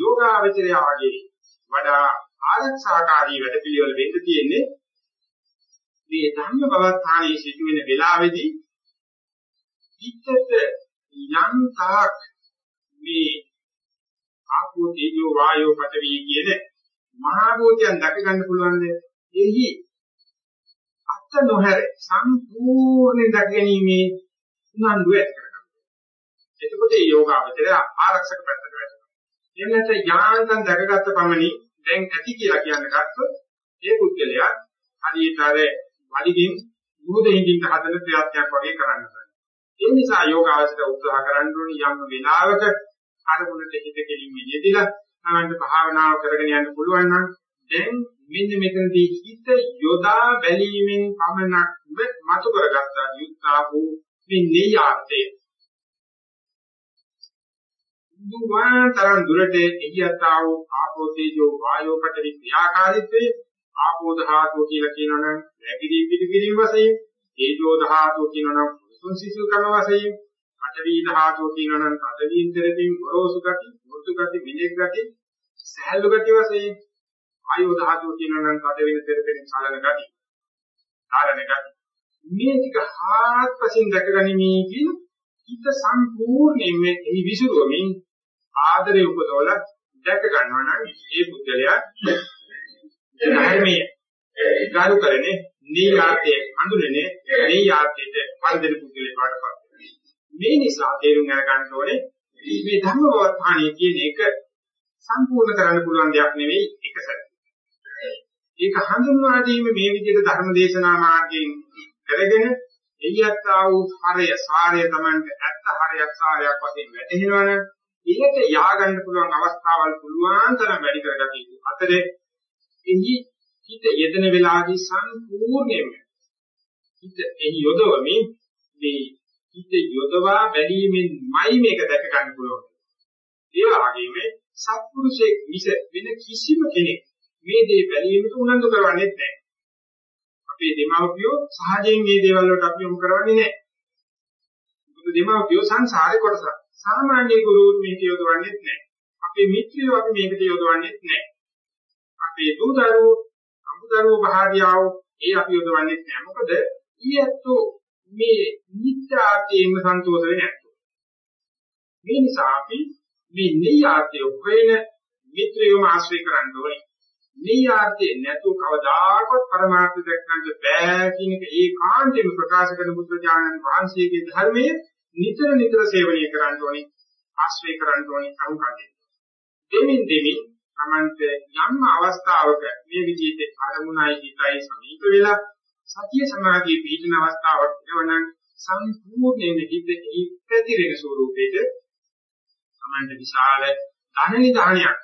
යෝගාවචරයාගේ වඩා ආරක්ෂාකාරී වැඩ පිළිවෙල වෙන්න තියෙන්නේ මේ ධම්මවත්තාණී සිදුවෙන වෙලාවේදී පිටත යම් තාක් මේ ආපෝ තේජෝ වායෝ පඨවි කියන මහා භූතයන් දැක ගන්න පුළුවන්ද? එහි අත්ත නොහැර සම්පූර්ණ දැකීමේ උනන්දුව ඇති කරගන්නවා. එතකොට මේ යෝගාවචරය ආරක්ෂක පැත්තට වැටෙනවා. එහෙම නැත්නම් ඥානයන් දැකගත්ත පමණින් දැන් ඇති කියලා කියන්න ගත්තොත් ඒ පුද්ගලයා හරියට අර වලිගෙන් මුහුද හිඳින්න හදන ප්‍රයත්නයක් වගේ කරන්න බෑ. ඒ නිසා යෝගාවචරය උත්සාහ කරන්න ඕනේ යම් වෙලාවක අරමුණට හිත කෙලින්ම යෙදিলা තමන්ට භාවනාව කරගෙන යන්න පුළුවන් නම් දැන් මෙන්න මෙතනදී හිත යොදා බැලීමෙන් පමණක් මතු කරගත්ත යුක්තා වූ මේ නෙයාර්ථය දුවාතරන් දුරට එහියතා වූ ආපෝ තේජෝ වායෝ පඨවි ක්‍රියාකාරීත්වයේ ආපෝ ධාතුව කියලා කියනවනම් වැගිරි පිළිගිරීම වශයෙන් තේජෝ ධාතුව කියනවනම් සුන් සිසු කම වශයෙන් පඨවි ධාතුව කියනවනම් තදවින්තරකින් ගොරෝසු ගති මුතු ගති විලෙක් ගති සහැල්ලු ගති වශයෙන් ආයෝ ධාතුව කියනවනම් තද වෙන තෙරපෙන චලන ගති ආරණ ගති. මේ ටික හාත්පසින් දැකගනිමි කියන හිත සම්පූර්ණයෙන් මේ විසිරුවමින් ආදරේ උපදවල දැක ගන්නවා නම් ඒ පුද්ගලයා ධර්මයේ ගාරු කරන්නේ නීයාතයේ අඳුරන්නේ නීයාතයට පරිදෙන පුද්ගලයා පාඩපත් මේ නිසා තේරුම් ගන්න ඕනේ මේ ධර්මවත්හානිය කියන එක සම්පූර්ණ කරන්න පුළුවන් දෙයක් නෙවෙයි එක සැරේ. ඒක හඳුන්වා දීම මේ විදිහට ධර්ම දේශනා මාර්ගයෙන් කරගෙන එయ్యත් ආ වූ හරය සාරය Tamanට ඇත්ත හරයක් සාරයක් වශයෙන් වැටහෙනවනම් ඊට යආගන්න පුළුවන් අවස්ථාවල් පුළුවන් තරම් වැඩි කරගත යුතු. අතරේ එහි හිත යෙදෙන වෙලාවදී සම්පූර්ණයෙන්ම හිත එහි යොදවමින් මේ හිත යොදවා බැලීමෙන්මයි මේක දැක ගන්න පුළුවන්. ඒ වගේම සත්පුරුෂයෙක් මිස වෙන කිසිම කෙනෙක් මේ දේ බැලීමට උනන්දු කරවන්නේ නැහැ. අපේ දෙමව්පියෝ සහජයෙන් මේ දේවල් වලට අපි යොමු කරන්නේ නැහැ. මොකද දෙමව්පියෝ සංසාරේ කොටසක්. සාමාන්‍ය ගුරුවරු මේක යොදවන්නේ නැහැ. අපේ මිත්‍රයෝ අපි මේකට යොදවන්නේ නැහැ. අපේ දූ දරුවෝ, අඹ දරුවෝ භාර්යාවෝ ඒ අපි යොදවන්නේ නැහැ. මොකද ඊයත්තු මේ නිත්‍යාර්ථයෙන්ම සන්තෝෂ වෙන්නේ නැහැ. මේ නිසා අපි මේ නියාර්ථය හොයන මිත්‍රයෝම ආශ්‍රය කරන්න ඕනේ. නියාර්ථේ නැතුව කවදාකවත් පරමාර්ථ දක්වන්න බෑ කියන එක ඒකාන්තයෙන්ම ප්‍රකාශ කරන බුද්ධ ඥානන් වහන්සේගේ ධර්මයේ නිතර නිතර සේවනය කරන්න ඕනේ. ආශ්‍රය කරන්න ඕනේ අනුකම්පාවෙන්. දෙමින් දෙමින් තමන්ට යම් අවස්ථාවක මේ විදිහට අරමුණයි හිතයි සමීප වෙලා සතිය සමාධිය පිහිටන අවස්ථාවක් එවනම් සම්පූර්ණයෙන් හිත ඉපැතිරෙන ස්වරූපෙට තමන්ට විශාල ධන නිදානයක්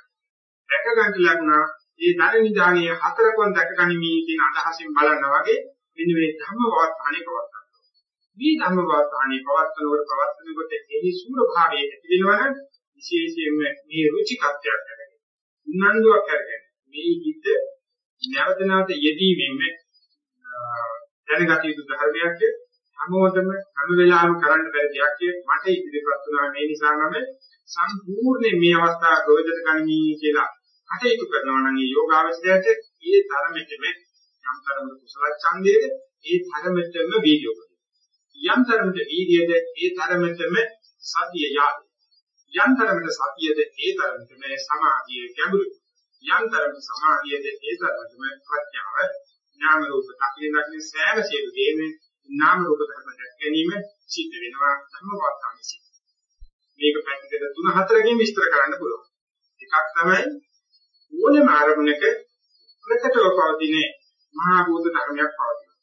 දැක ගන්න ලැබුණා ඒ ධන නිදානයේ හතරකොන් දැක ගනිමි කියන අදහසින් බලනවා වගේ මෙන්න මේ ධම්මවත් අනේකවත් මේ ධම්මවත් අනේකවත් වල පවත්නකොට එහි සූර භාවයේ ඇති වෙනවනම් විශේෂයෙන්ම මේ රුචිකත්වයක් කරගෙන උනන්දුවක් කරගෙන මේ හිත නැවත නැවත යෙදීමෙන් දැනගත යුතු ධර්මයක් හැමෝටම හැම වෙලාවෙම කරන්න බැරි දෙයක් මට ඉදිරිපත් වුණා. මේ නිසා මම සම්පූර්ණ මේ අවස්ථාව ප්‍රයෝජන ගනිමි කියලා කටයුතු කරනවා නම් මේ යෝගාවචරයට ඒ තරමෙටම යම් තරමක කුසල ඡන්දයේද ඒ තරමෙටම වීර්යය යම් තරමට වීර්යයද ඒ තරමටම සතිය යාද යම් තරමට සතියද ඒ තරමටම සමාධිය ගැඹුරු යම් තරමට සමාධියද ඒ තරමටම ප්‍රඥාව නාම රූප දකින දකින සෑම සියලු දෙයකින් නාම රූප ධර්ම දැක ගැනීම සිද්ධ වෙනවා ධර්මවත්තාමි සිද්ධ. මේක පැතිකඩ තුන හතරකින් විස්තර කරන්න පුළුවන්. එකක් තමයි ඕනෑම ආරමුණක ප්‍රකටව පවතින මහා භූත ධර්මයක් පවතිනවා.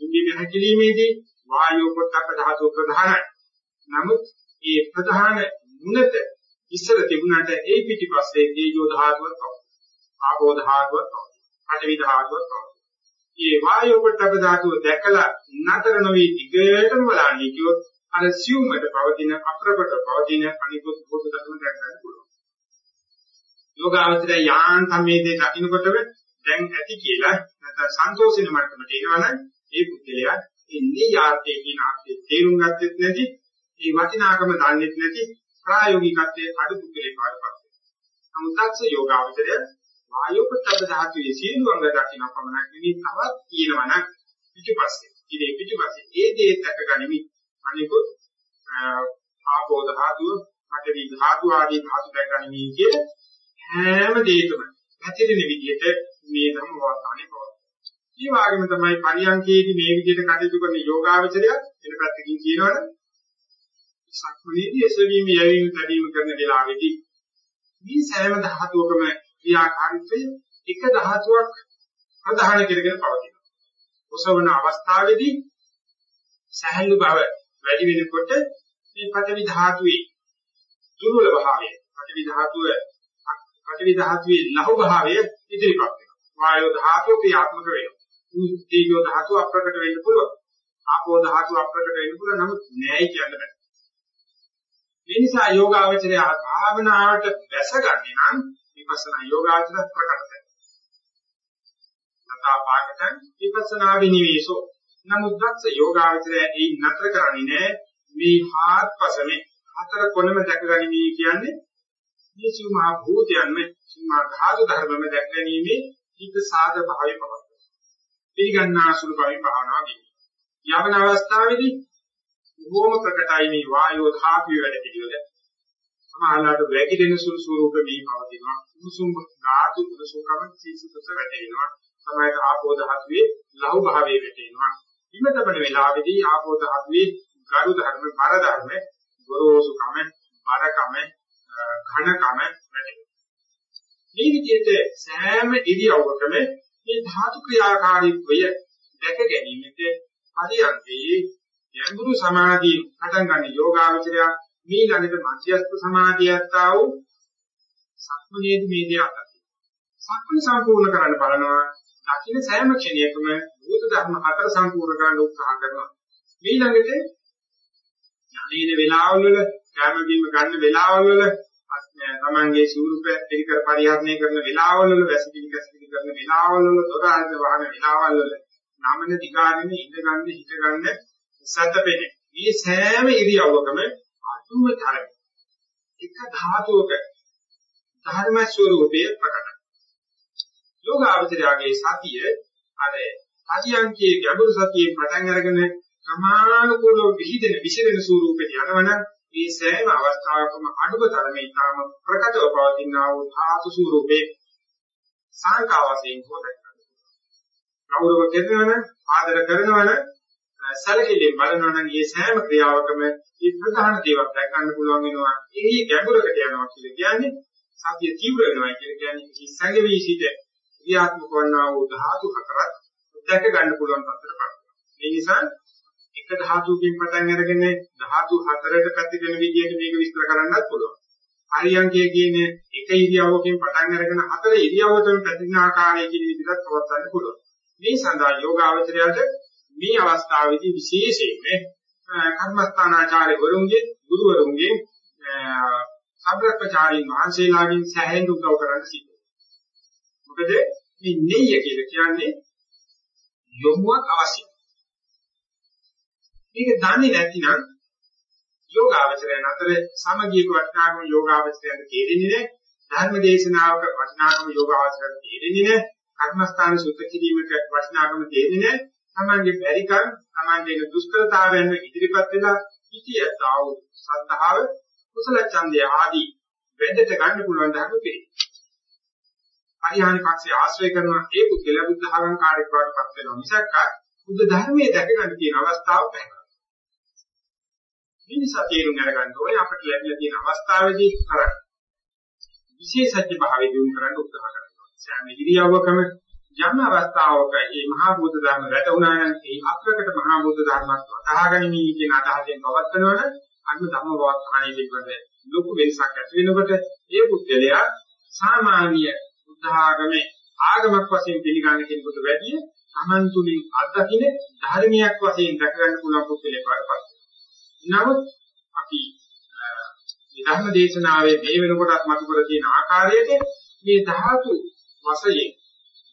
ඉන්දිය හැකිලීමේදී වායෝ පොට්ටප ධාතු ප්‍රධානයි. නමුත් ඒ ප්‍රධාන මුනත ඉස්සර තිබුණාට ඒ පිටිපස්සේ තේජෝ ධාතුවක් පවතිනවා. ආපෝ ධාතුවක් පවතිනවා. පඨවි ධාතුවක් පවතිනවා. මේ වායෝ පොට්ටප ධාතුව දැකලා නතර නොවි දිගටම බලන්නේ කියොත් අර සියුමට පවතින අප්‍රකට පවතින අනිකුත් භූත ධර්ම දැක ගන්න පුළුවන්. යෝගාවචරය යාන් සම්මේදේ දකින්නකොටම දැන් ඇති කියලා නැත්නම් සන්තෝෂින මට්ටමට එනවනම් ඒ පුද්ගලයා ඉන්නේ යාර්ථයේ කියන අර්ථය තේරුම් ගත්තෙත් නැති ඒ වටිනාකම දන්නෙත් නැති ප්‍රායෝගිකත්වයේ අඩු පුද්ගලෙක් වඩපත් වෙනවා. නමුත් යෝගාවචරය වායෝපතබ්බ ධාතුවේ සියලු අංග දකින්න පමණක් නෙවෙයි තවත් කියනවනම් පිටිපස්සේ ඉතින් පිටිපස්සේ ඒ දේ දැක ගනිමි අනිකුත් ආපෝ ධාතුව පඨවි ධාතු ආදී ධාතු දැක ගනිමි කියන හැම දෙයකම පැතිරෙන විදිහට මේ ධර්ම වාසානේ පවතී. ඒ වගේම තමයි පරියන්කේදී මේ විදිහට කටයුතු කරන යෝගාවචරය වෙන පැත්තකින් කියනවනේ සක්මනේදී එසවීම යැවීම තැබීම කරන වෙලාවේදී මේ සෑම ධාතුවකම ක්‍රියාකාරීත්වය එක ධාතුවක් ප්‍රධාන කරගෙන පවතිනවා. ඔසවන අවස්ථාවේදී සහැල්ලු බව වැඩි වෙනකොට මේ පඨවි ධාතුවේ දුර්වල භාවය, පඨවි ධාතුව පඨවි ධාතුවේ ලහු භාවය ඉදිරිපත් වෙනවා. වායෝ ධාතුව ක්‍රියාත්මක වෙනවා. තේජෝ ධාතුව අප්‍රකට වෙන්න පුළුවන්. ආපෝ ධාතුව අප්‍රකට වෙන්න පුළුවන්. නමුත් නෑයි කියන්න බෑ. ඒ නිසා යෝගාවචරය භාවනාවට වැසගන්නේ නම් විපස්සනා යෝගාචර ප්‍රකටයි. නතා පාකටන් විපස්සනා විනිවේෂෝ. නමුත් දක්ෂ යෝගාචරය ඒ නතර කරන්නේ නෑ මේ හාත්පසමේ හතර කොනම දැකගනිමි කියන්නේ මේ සීමා භූතයන්ම සීමා ධාතු ධර්මම දැකගැනීමේ හිත සාද භාවය පවත්. පිළිගන්නාසුළු භාවය භාවනාව ගෙනි. යවන අවස්ථාවේදී බොහොම ප්‍රකටයි මේ වායෝ ධාතුවේ වැඩ පිළිවෙල. සමාහලට වැగిදෙන සුළු ස්වරූප මේ පවතිනවා. උණුසුම් ධාතු උණුසුම්කම සීසුතස වැටෙනවා. සමහරට ආපෝ ධාතුවේ ලහු භාවයේ වැටෙනවා. ඉමතබන වෙලාවේදී ආපෝ ධාතුවේ ගරු ධර්ම, බර ධර්ම, ගොරෝසුකම, බරකම, ඝනකම වැටෙනවා. මේ විදිහට සෑම ඉරියව්වකම මේ ධාතු ක්‍රියාකාරීත්වය දැක ගැනීමට පරියන්කේ යඟුරු සමාධිය පටන් ගන්න යෝගාවචරය මේ ළඟට මධ්‍යස්ථ සමාධියත් ආ වූ සක්මනේදී මේ දේ අතට. සක්මන සම්පූර්ණ කරන්න බලනවා. දකින්න සෑම ක්ෂණයකම භූත ධර්ම හතර සම්පූර්ණ කරන්න උත්සාහ කරනවා. මේ ළඟට යන්නේන වෙලාවල් වල කැම බීම ගන්න වෙලාවල් වල තමන්ගේ ස්වරූප පිළිකර පරිහරණය කරන වෙලාවල් වල වැසිකිලි ගැසිකිලි කරන වෙලාවල් වල දොර ආයත වහන වෙලාවල් වල නමන දිගාගෙන ඉඳ ගන්න හිට ගන්න සද්දපෙන්නේ. මේ සෑම ඉරියව්වකම අතුම තරම එක ධාතුවක ධර්ම ස්වરૂපයේ ප්‍රකටයි. යෝගාවචරයාගේ සතිය අර අධියංකයේ ගැඹුරු සතියේ පටන් අරගෙන සමානුකූලව විහිදෙන විසිරෙන ස්වરૂපෙට යනවනම් මේ සෑම අවස්ථාවකම අඩුබතරමේ ඊටම ප්‍රකටව පවතිනා වූ ධාතු ස්වરૂපේ සංකාවසයෙන් හොදයි. ගෞරව කරනවන ආදර කරනවන සැලකිලියෙන් බලනවනම් මේ සෑම ක්‍රියාවකම මේ ප්‍රධාන දේවල් දැක ගන්න පුළුවන් වෙනවා. ඒ ගැඹුරකට යනවා කියලා කියන්නේ සතිය තීව්‍ර වෙනවා කියලා කියන්නේ සංගවි සිට ක්‍රියාත්මක වන්නා වූ ධාතු හතරක් දැක ගන්න පුළුවන් තත්ත්වයකට පත් වෙනවා. ඒ නිසා එක ධාතුවකින් පටන් අරගෙන ධාතු හතරකට පැතිරෙන විදිහට මේක විස්තර කරන්නත් පුළුවන්. ආර්යංකයේ කියන්නේ එක ඉරියව්වකින් පටන් අරගෙන හතර ඉරියව්වතම පැතිරෙන ආකාරය කියන විදිහට පවත්වන්න පුළුවන්. මේ සඳහා යෝගාවචරයට මේ අවස්ථාවේදී විශේෂයෙන්ම කර්මස්ථානාචාර්ය වරුන්ගේ ගුරුවරුන්ගේ සම්ප්‍රප්‍රචාරින් වහන්සේලාගෙන් සැහැඳ උදව් කරන්න සිද්ධ වෙනවා. මොකද මේ නෙయ్య කියලා කියන්නේ යොමුවක් අවශ්‍යයි. මේක දන්නේ නැතිනම් යෝගාවචරයන් අතර සමගියක වටිනාකම යෝගාවචරයන්ට තේරෙන්නේ නැහැ. ධර්ම දේශනාවක වටිනාකම යෝගාවචරයට තේරෙන්නේ නැහැ. කර්මස්ථාන සුද්ධ කිරීමක වටිනාකම තේරෙන්නේ නැහැ. තමන්ගේ බැරිකම් තමන්ගේ දුෂ්කරතාවයන් ඉදිරිපත් වෙලා හිතියතාව සද්ධාව කුසල ඡන්දය ආදී වෙද්දට ගන්න පුළුවන් ධර්ම පිළිගන්න. අරිහානි පක්ෂයේ ආශ්‍රය කරන ඒ පුද්ගලයා බුද්ධ ආගම්කාරයෙක් වඩපත් වෙනවා මිසක් බුද්ධ ධර්මයේ දැක ගන්න තියෙන අවස්ථාව පැහැදිලි. මේ නිසා තේරුම් අරගන්න ඕනේ අපිට ලැබිලා තියෙන අවස්ථාවේදී අර විශේෂඥ භාවය දිනු කරන්න උත්සාහ කරනවා. සෑම ඉරියව්වකම යම් අවස්ථාවක මේ මහා බුද්ධ ධර්ම වැටුණා නම් ඒ අප්‍රකට මහා බුද්ධ ධර්මات වතහා ගැනීම කියන අදහසෙන් පවත්නවනේ අන්න ධම්මවත්හාණී පිළිබඳ ලොකු වෙනසක් ඇති වෙනකොට ඒ පුද්ගලයා සාමාන්‍ය බුද්ධ ආගමේ ආගමක් වශයෙන් පිළිගන්න කෙනෙකුට වැඩිය තමන් තුලින් අත්දකින්න ධර්මයක් වශයෙන් දැක ගන්න පුළුවන් පුද්ගලයෙක් වඩපත් නමුත් අපි මේ ධර්ම දේශනාවේ මේ වෙනකොටත් මතු කර තියෙන ආකාරයට මේ ධාතු වශයෙන්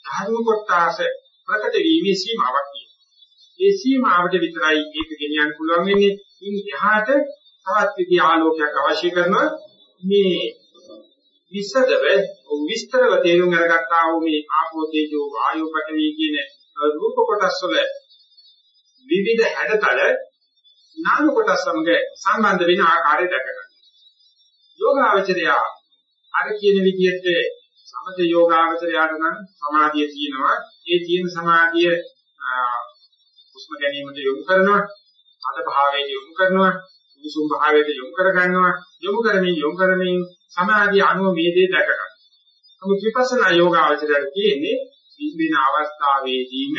ධර්ම කොටස ප්‍රකට වීමේ සීමාවක් තියෙනවා. ඒ සීමාවට විතරයි ඒක ගෙනියන්න පුළුවන් වෙන්නේ. ඉන් එහාට තවත් විදි ආලෝකයක් අවශ්‍ය කරනවා. මේ විසදව විස්තරව තේරුම් අරගත්තා වූ මේ ආපෝ තේජෝ වායෝ පඨවි කියන රූප කොටස් වල විවිධ හැඩතල නාම කොටස් සමග සම්බන්ධ වෙන ආකාරය දැක ගන්න. යෝගාවචරය අර කියන විදිහට සමත යෝගාවචරයට නම් සමාධිය තියෙනවා. ඒ තියෙන සමාධිය උස්ම ගැනීමට යොමු කරනවා. අද භාවයට යොමු කරනවා. උසුම් භාවයට යොමු කර ගන්නවා. යොමු කරමින් යොමු කරමින් සමාධිය අනුව මේ දේ දැක ගන්න. නමුත් විපස්සනා යෝගාවචරයට තියෙන්නේ ඉන්දින අවස්ථාවේදීම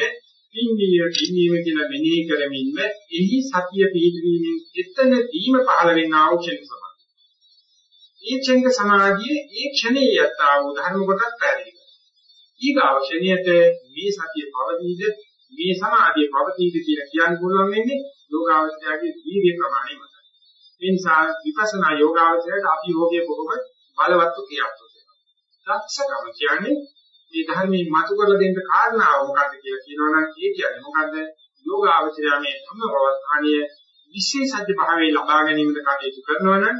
පින්නිය පින්නීම කියලා මෙනෙහි කරමින්ම එහි සතිය පිහිටවීමෙන් එතනදීම පහළ වෙනා වූ ක්ෂණ සමාධිය. ඒ ක්ෂණික සමාධියේ ඒ ක්ෂණයේ යත්තා වූ ධර්ම කොටස් පැහැදිලි කරනවා. ඊගාව ක්ෂණියට මේ සතිය පවතීද මේ සමාධිය පවතීද කියලා කියන්න පුළුවන් වෙන්නේ යෝගාවචරයේ දීර්ඝ ප්‍රමාණය මත. ඒ නිසා විපස්සනා යෝගාවචරයට අභියෝගයේ බොහොම බලවත් ක්‍රියාත්මක වෙනවා. දක්ෂකම කියන්නේ මේ ධර්මයේ මතු කරලා දෙන්න කාරණාව මොකක්ද කියලා කියනවනම් ඒ කියන්නේ මොකද්ද යෝගාවචරය මේ ධම්ම ප්‍රවස්ථානීය විශේෂඥ භාවයේ ලබා ගැනීමට කටයුතු කරනවනම්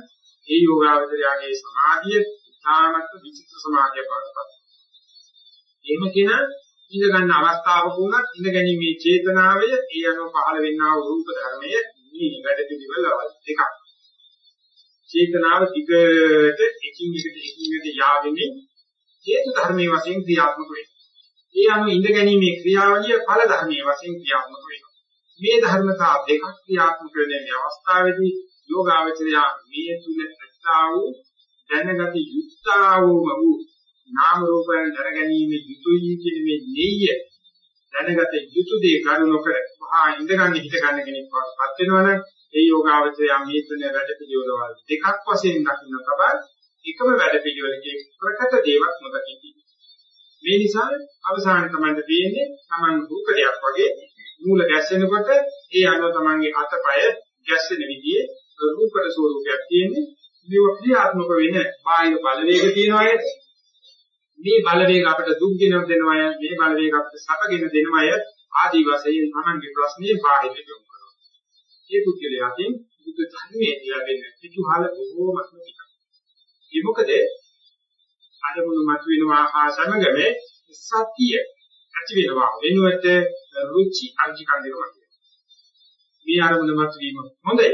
ඒ යෝගාවචරයගේ සමාධිය තාමත් විචිත්‍ර සමාධියක් වඩපත්. එහෙම කියන ඉඳ ගන්න අවස්ථාවක වුණත් ඉඳ ගැනීමේ චේතනාවය ඒ අනුව පහළ වෙන්නා වූ රූප ධර්මය මේ වැඩ පිළිවෙල දෙකක්. චේතනාව දිගට එකින් එකට එකින් එකට යාවෙන්නේ හේතු ධර්මයේ වශයෙන් ක්‍රියාත්මක වෙනවා. ඒ අනුව ඉඳ ගැනීමේ ක්‍රියාවලිය ඵල ධර්මයේ වශයෙන් ක්‍රියාත්මක වෙනවා. මේ ධර්මතා දෙකක් ක්‍රියාත්මක වෙන මේ අවස්ථාවේදී යෝගාවචරය මේ තුල ඇත්තා වූ දැනගත යුක්තා වූ නාම රූපයන් දැනගැනීම යුතුයි කියන මේ නෙయ్య දැනගත යුතු දේ කරු නොකර මහා ඉඳගන්න හිටගන්න කෙනෙක් වඩපත් වෙනවනම් ඒ යෝගාවචරය මේ තුන වැඩ පිළිවෙලවල් දෙකක් වශයෙන් දකින්න තමයි එකම වැඩ පිළිවෙලකේ ප්‍රකට දේවක් නොදකින්න. මේ නිසා අවසානයේ තමයි තියෙන්නේ Taman රූපයක් වගේ මූල ගැස්සෙනකොට ඒ අනුව Tamanගේ අතපය ගැස්සෙන විදිහේ රූපක ස්වරූපයක් තියෙන්නේ. මේ ක්‍රියාත්මක වෙන බාහිර බලවේග තියෙනවා මේ බලවේග අපිට දුක් ගෙන දෙනවය මේ බලවේග අපිට සැපගෙන දෙනවය ආදී වශයෙන් Tamanගේ ප්‍රශ්නේ බාහිරට යොමු කරනවා. මේ පුද්ගලයාගෙන් බුද්ධ ධර්මයේ ලැබෙන පිටුහල බොහෝමත්ම ටිකක්. ඒ මොකද? අරමුණු මතුවෙනවා හා සමගම සතිය ඇති වෙනවා වෙනුවට රුචි අර්ජිකන් දෙකම මේ අරමුණ මතුවීම හොඳය.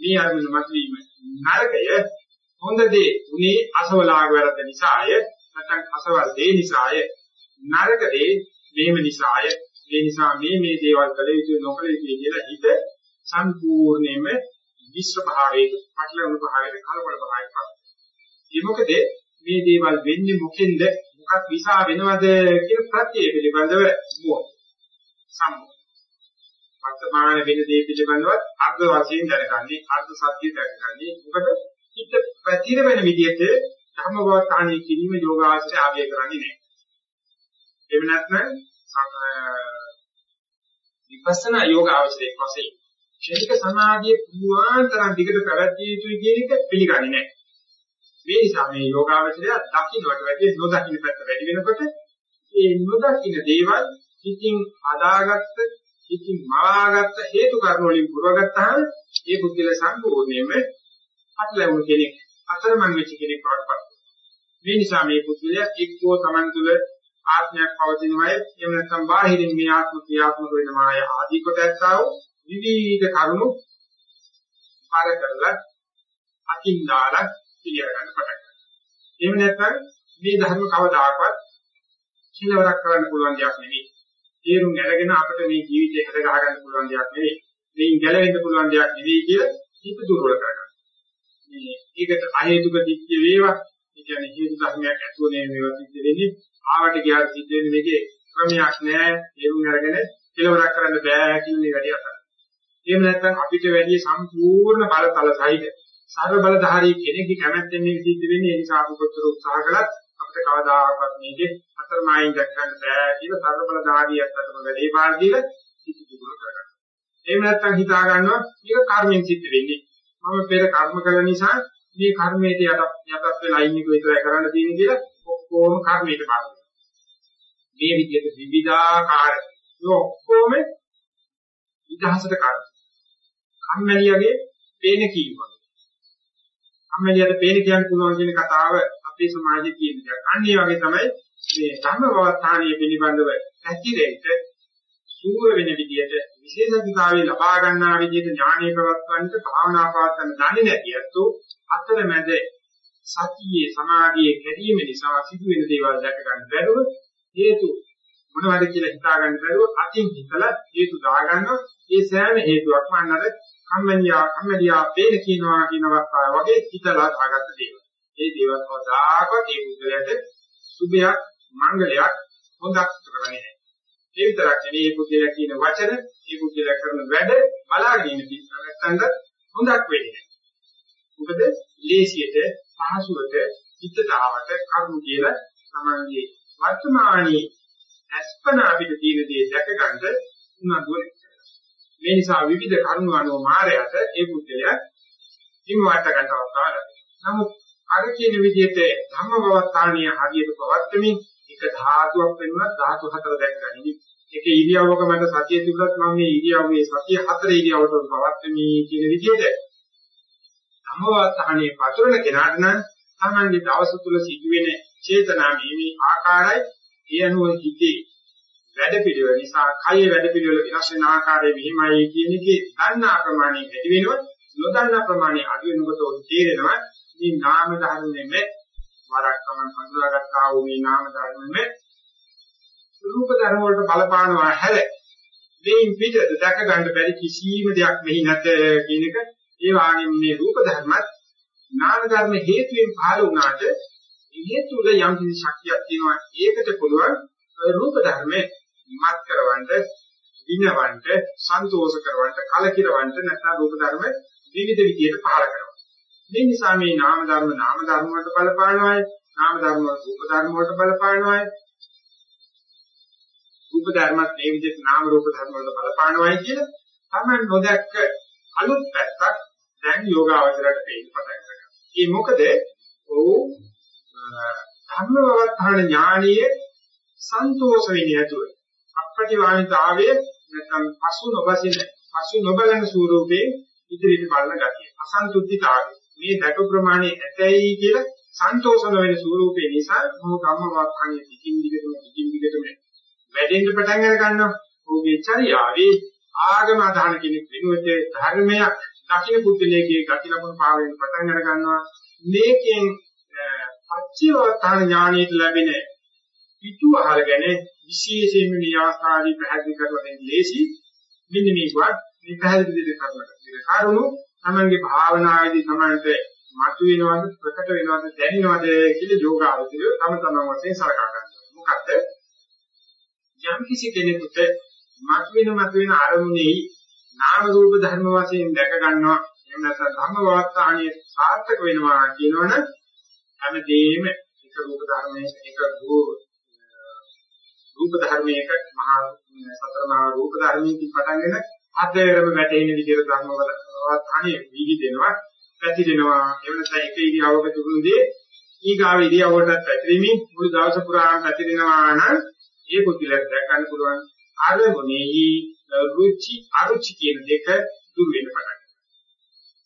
මේ අරමුණ මතුවීම නරකය. හොඳ දේ උනේ අසවලාග වැරද්ද නිසාය. නැත්නම් අසවල් දේ නිසාය. නරක දේ මේව නිසාය. ඒ නිසා මේ මේ දේවල් කළ යුතු නොකළ යුතු කියලා හිත සම්පූර්ණයෙන්ම විශ්ව භාවයක පටලවුණු භාවයක කලබල භාවයක ඒ මොකද? මේ දේවල් වෙන්නේ මොකෙන්ද? මොකක් විසා වෙනවද කියන ප්‍රත්‍යය පිළිබඳව මොහ සම්මෝ වර්තමාන වෙන දේ පිළිබඳව අර්ධ වශයෙන් දැනගන්නේ අර්ධ සත්‍ය දැනගන්නේ. මොකද හිත පැතිර වෙන විදිහට ධර්මවතාණී කිරීම යෝගාචරය ආවය කරන්නේ නැහැ. එහෙම නැත්නම් විපස්සනා යෝගාචරයේ වශයෙන් ක්ෂණික සමාධිය පුදුමාන තරම් දිගට පැවැත්විය යුතුයි කියන එක පිළිගන්නේ නැහැ. මේ නිසා මේ යෝගාවචරය දකින්නට වැඩි නොදකින්න පැත්ත වැඩි වෙනකොට ඒ නොදකින්න දේවල් ඉතින් හදාගත්ත ඉතින් මවාගත්ත හේතු කාරණ වලින් පුරවගත්තාම ඒ පුද්ගල සම්පූර්ණයෙන්ම අත්ලැවුණු කෙනෙක් අතරමං වෙච්ච කෙනෙක් වඩපත් මේ නිසා මේ පුද්ගලයා එක්කෝ Taman තුල ආත්මයක් පවතිනවයි එහෙම නැත්නම් බාහිරින් මේ ආත්ම ක්‍රියාත්මක වෙනවාය ආදී කොට ඇත්තව විවිධ කරුණු පාර කරලා අකින් දාලා පිළිය ගන්න පටන් ගන්නවා. එහෙම නැත්නම් මේ ධර්ම කවදාකවත් කිලවරක් කරන්න පුළුවන් දෙයක් නෙවෙයි. තේරුම් අරගෙන අපිට මේ ජීවිතේ හැද ගහ ගන්න පුළුවන් දෙයක් නෙවෙයි. මේන් ගැලවෙන්න පුළුවන් දෙයක් නෙවෙයි කියලා හිත දුර්වල කරගන්න. මේ ඒකට අහේතුක දික්ක වේවා. ඒ කියන්නේ හේතු ධර්මයක් ඇතුව නේ මේවා සිද්ධ වෙන්නේ. ආවට ගියාට සිද්ධ වෙන්නේ මේකේ ක්‍රමයක් නෑ. තේරුම් අරගෙන කිලවරක් කරන්න බෑ කියන මේ වැඩි අතර. එහෙම නැත්නම් අපිට වැඩි සම්පූර්ණ බලතල සහිත සර්ව බලධාරී කෙනෙක්ගේ කැමැත්තෙන් මේක සිද්ධ වෙන්නේ ඒ නිසා අපි කොච්චර උත්සාහ කළත් අපිට කවදාකවත් මේකේ අතරමයින් දැක්කන්න බෑ කියලා සර්ව බලධාරී අත්දැකීම වැඩේ පාර දීලා සිද්ධ දුරු කරගන්න. එහෙම නැත්නම් හිතා ගන්නවා මේක කර්මයෙන් සිද්ධ වෙන්නේ. මම පෙර කර්ම කළ නිසා මේ කර්මයට යට යටත් වෙලා ඉන්නේ විතරයි කරන්න තියෙන්නේ කියලා ඔක්කොම කර්මයට බාර මේ විදිහට විවිධාකාර ඔක්කොම විදහසට කරා. කම්මැලියගේ පේන කීමක්. අම්මලියට පේන කියන්න පුළුවන් කියන කතාව අපේ සමාජයේ තියෙන දෙයක්. අන්න ඒ වගේ තමයි මේ ධර්මවත්තානිය පිළිබඳව පැතිරෙන්න සූර වෙන විදියට විශේෂඥතාවය ලබා ගන්නා විදියට ඥානීය ප්‍රවත්වන්නට භාවනා පවත්වන්න දන්නේ නැති අතෝ අතරමැද සතියේ සමාධියේ කැඩීම නිසා සිදුවෙන දේවල් දැක ගන්න බැරුව හේතු මොනවද කියලා හිතා ගන්න බැරුව අතින් හිතලා හේතු දා ගන්නවා ඒ සෑම හේතුවක්ම අන්නර කම්මැලියා කම්මැලියා පේන කියනවා කියන අවස්ථාව වගේ හිතලා දාගත්ත දේවල්. ඒ දේවල් කවදාකවත් ඒ බුද්ධලයට සුභයක් මංගලයක් හොඳක් කරන්නේ නැහැ. ඒ විතරක් නෙවෙයි මේ බුද්ධලයා කියන වචන, මේ බුද්ධලයා කරන වැඩ බලාගෙන ඉන්න පිටසක් නැත්නම් හොඳක් වෙන්නේ නැහැ. මොකද ලේසියට පහසුවට හිතතාවට කරුණු කියලා තමන්ගේ වර්තමානයේ අස්පන අපිට තියෙන දේ දැක ගන්න උනන්දුව මේ නිසා විවිධ කරුණු අනුව මායයට ඒ පුද්ගලයා හිමවට ගන්න අවස්ථාව ලැබෙනවා. නමුත් අර කියන විදිහට ධම්මවත්තාණිය හරියට පවත්වමින් එක ධාතුවක් වෙනවා ධාතු හතර දැක්ගනිමි. එක ඉරියව්වක මට සතිය තිබුණත් මම මේ ඉරියව්වේ සතිය හතර ඉරියව්වට පවත්වමි කියන විදිහට ධම්මවත්තාණිය පතුරන කෙනාට නම් තමන්ගේ දවස තුල සිදුවෙන චේතනාමය මේ ආකාරයි ඒ අනුව හිතේ වැඩ පිළිවෙල නිසා කයේ වැඩ පිළිවෙල වෙනස් වෙන ආකාරය මෙහිමයි කියන එකේ දන්නා ප්‍රමාණය වැඩි වෙනවා නොදන්නා ප්‍රමාණය අඩු වෙනකොට ඔය තේරෙනවා මේ නාම ධර්මෙම වරක් තමයි හඳුනාගත්තා වූ මේ නාම ධර්මෙම රූප ධර්ම වලට බලපානවා හැර. මේන් පිටද දැක ගන්න බැරි කිසිම දෙයක් මෙහි නැත කියන එක. ඒ වගේම මේ රූප ධර්මත් නාම ධර්ම හේතුවෙන් පහළ වුණාට හේතු වල යම් කිසි ශක්තියක් තියෙනවා. ඒකට පුළුවන් රූප ධර්මයේ මත් කරවන්න, විනවන්න, සන්තෝෂ කරවන්න, කලකිරවන්න නැත්නම් රූප ධර්ම විවිධ විදිහට පහල කරනවා. මේ නිසා මේ නාම ධර්ම නාම ධර්ම වලට බලපානවායි, නාම ධර්ම රූප ධර්ම වලට බලපානවායි. රූප ධර්මත් මේ විදිහට නාම රූප ධර්ම වලට බලපානවායි කියලා තමයි නොදැක්ක අලුත් පැත්තක් දැන් යෝගාවචරයට පේන්න පටන් ගන්නවා. ඒ මොකද ඔව් ධර්මවත්තාන ඥානීය සන්තෝෂ වෙන්නේ නැතුව අපටිවාණිතාවය නැත්නම් පසු නොබසින පසු නොබලන ස්වරූපේ ඉදිරියට බලන ගතිය. අසන්තුෂ්ඨිතාවය. මේ දැක ප්‍රමාණය ඇතයි කියලා සන්තෝෂන වෙන ස්වරූපේ නිසා මොහ කම්මවත්හානිය දිගින් දිගටම දිගින් දිගටම වැඩෙන්න පටන් අර ගන්නවා. ඔහුගේ චර්යාවේ ආගම අදහන කෙනෙක් වෙනුවට ධර්මයක් දකින්න බුද්ධලේකයේ ගති ලබන පාවෙන් පටන් අර ගන්නවා. මේකෙන් පච්චේවතාන ඥානයට ලැබෙන පිටුවහල ගැන විශේෂයෙන්ම මේ අවස්ථාවේ පැහැදිලි කරලා දෙන්න ලේසි. මෙන්න මේකවත් මේ පැහැදිලි දෙයක් කරලා. ඒක කරුණු තමන්ගේ භාවනාවේදී තමන්ට මතුවෙනවද ප්‍රකට වෙනවද දැනෙනවද කියලා යෝගාවචරය තම තමන් වශයෙන් සලකා ගන්නවා. මොකද යම් කිසි කෙනෙකුට මතුවෙන මතුවෙන අරමුණේ නාම රූප ධර්ම වශයෙන් දැක ගන්නවා එහෙම නැත්නම් ධම්ම වාස්තාණිය සාර්ථක වෙනවා කියනවනම් හැමදේම එක රූප ධර්මයක එක රූප ධර්මයක මහා සතර මහා රූප ධර්මයකින් පටන්ගෙන අධේරම වැටෙන විදිහට ධර්ම වාස්තාණිය විවිධෙනවා පැතිරෙනවා එහෙම නැත්නම් එක ඉරියව්වක තිබුණදී ඊගාව ඉරියව්වටත් පැතිරීමේ මුළු දවස පුරාම පැතිරෙනවා නම් ඒ පුදුලට දැක ගන්න පුළුවන් අරමුණෙහි රුචි අරුචි කියන දෙක දුර වෙන පටන්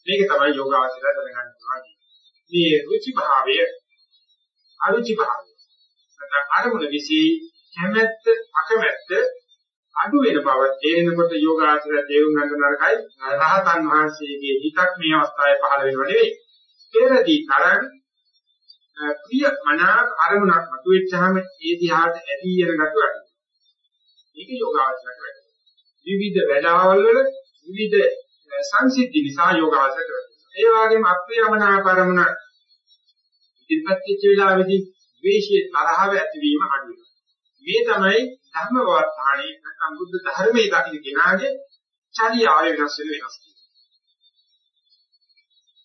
මේක තමයි යෝගාවචරය දැනගන්න පුළුවන්. මේ රුචි භාවය අරුචි භාවය. නැත්නම් අරමුණ વિશે කැමැත්ත අකමැත්ත අඩු වෙන බව තේරෙනකොට යෝගාචරය තේරුම් ගන්න නරකයි. රහතන් වහන්සේගේ හිතක් මේ අවස්ථාවේ පහළ වෙනව නෙවෙයි. පෙරදී තරම් ප්‍රිය මනාප අරමුණක් මතුවෙච්චාම ඒ දිහාට ඇදී යන ගතිය අඩුයි. මේක යෝගාචරයට වැඩි. විවිධ වැඩවල වල විවිධ සංසිද්ධි නිසා යෝගාචරයට වැඩි. ඒ වගේම අප්‍රියමනාප අරමුණ ඉදිරිපත් වෙච්ච වෙලාවේදී ද්වේෂයේ තරහව ඇතිවීම අඩු වෙනවා. මේ තමයි ධර්මවත්හාණේ නැත්නම් බුද්ධ ධර්මයේ දකින්න කෙනාගේ චර්යාවේ වෙනස් වෙන වෙනස්.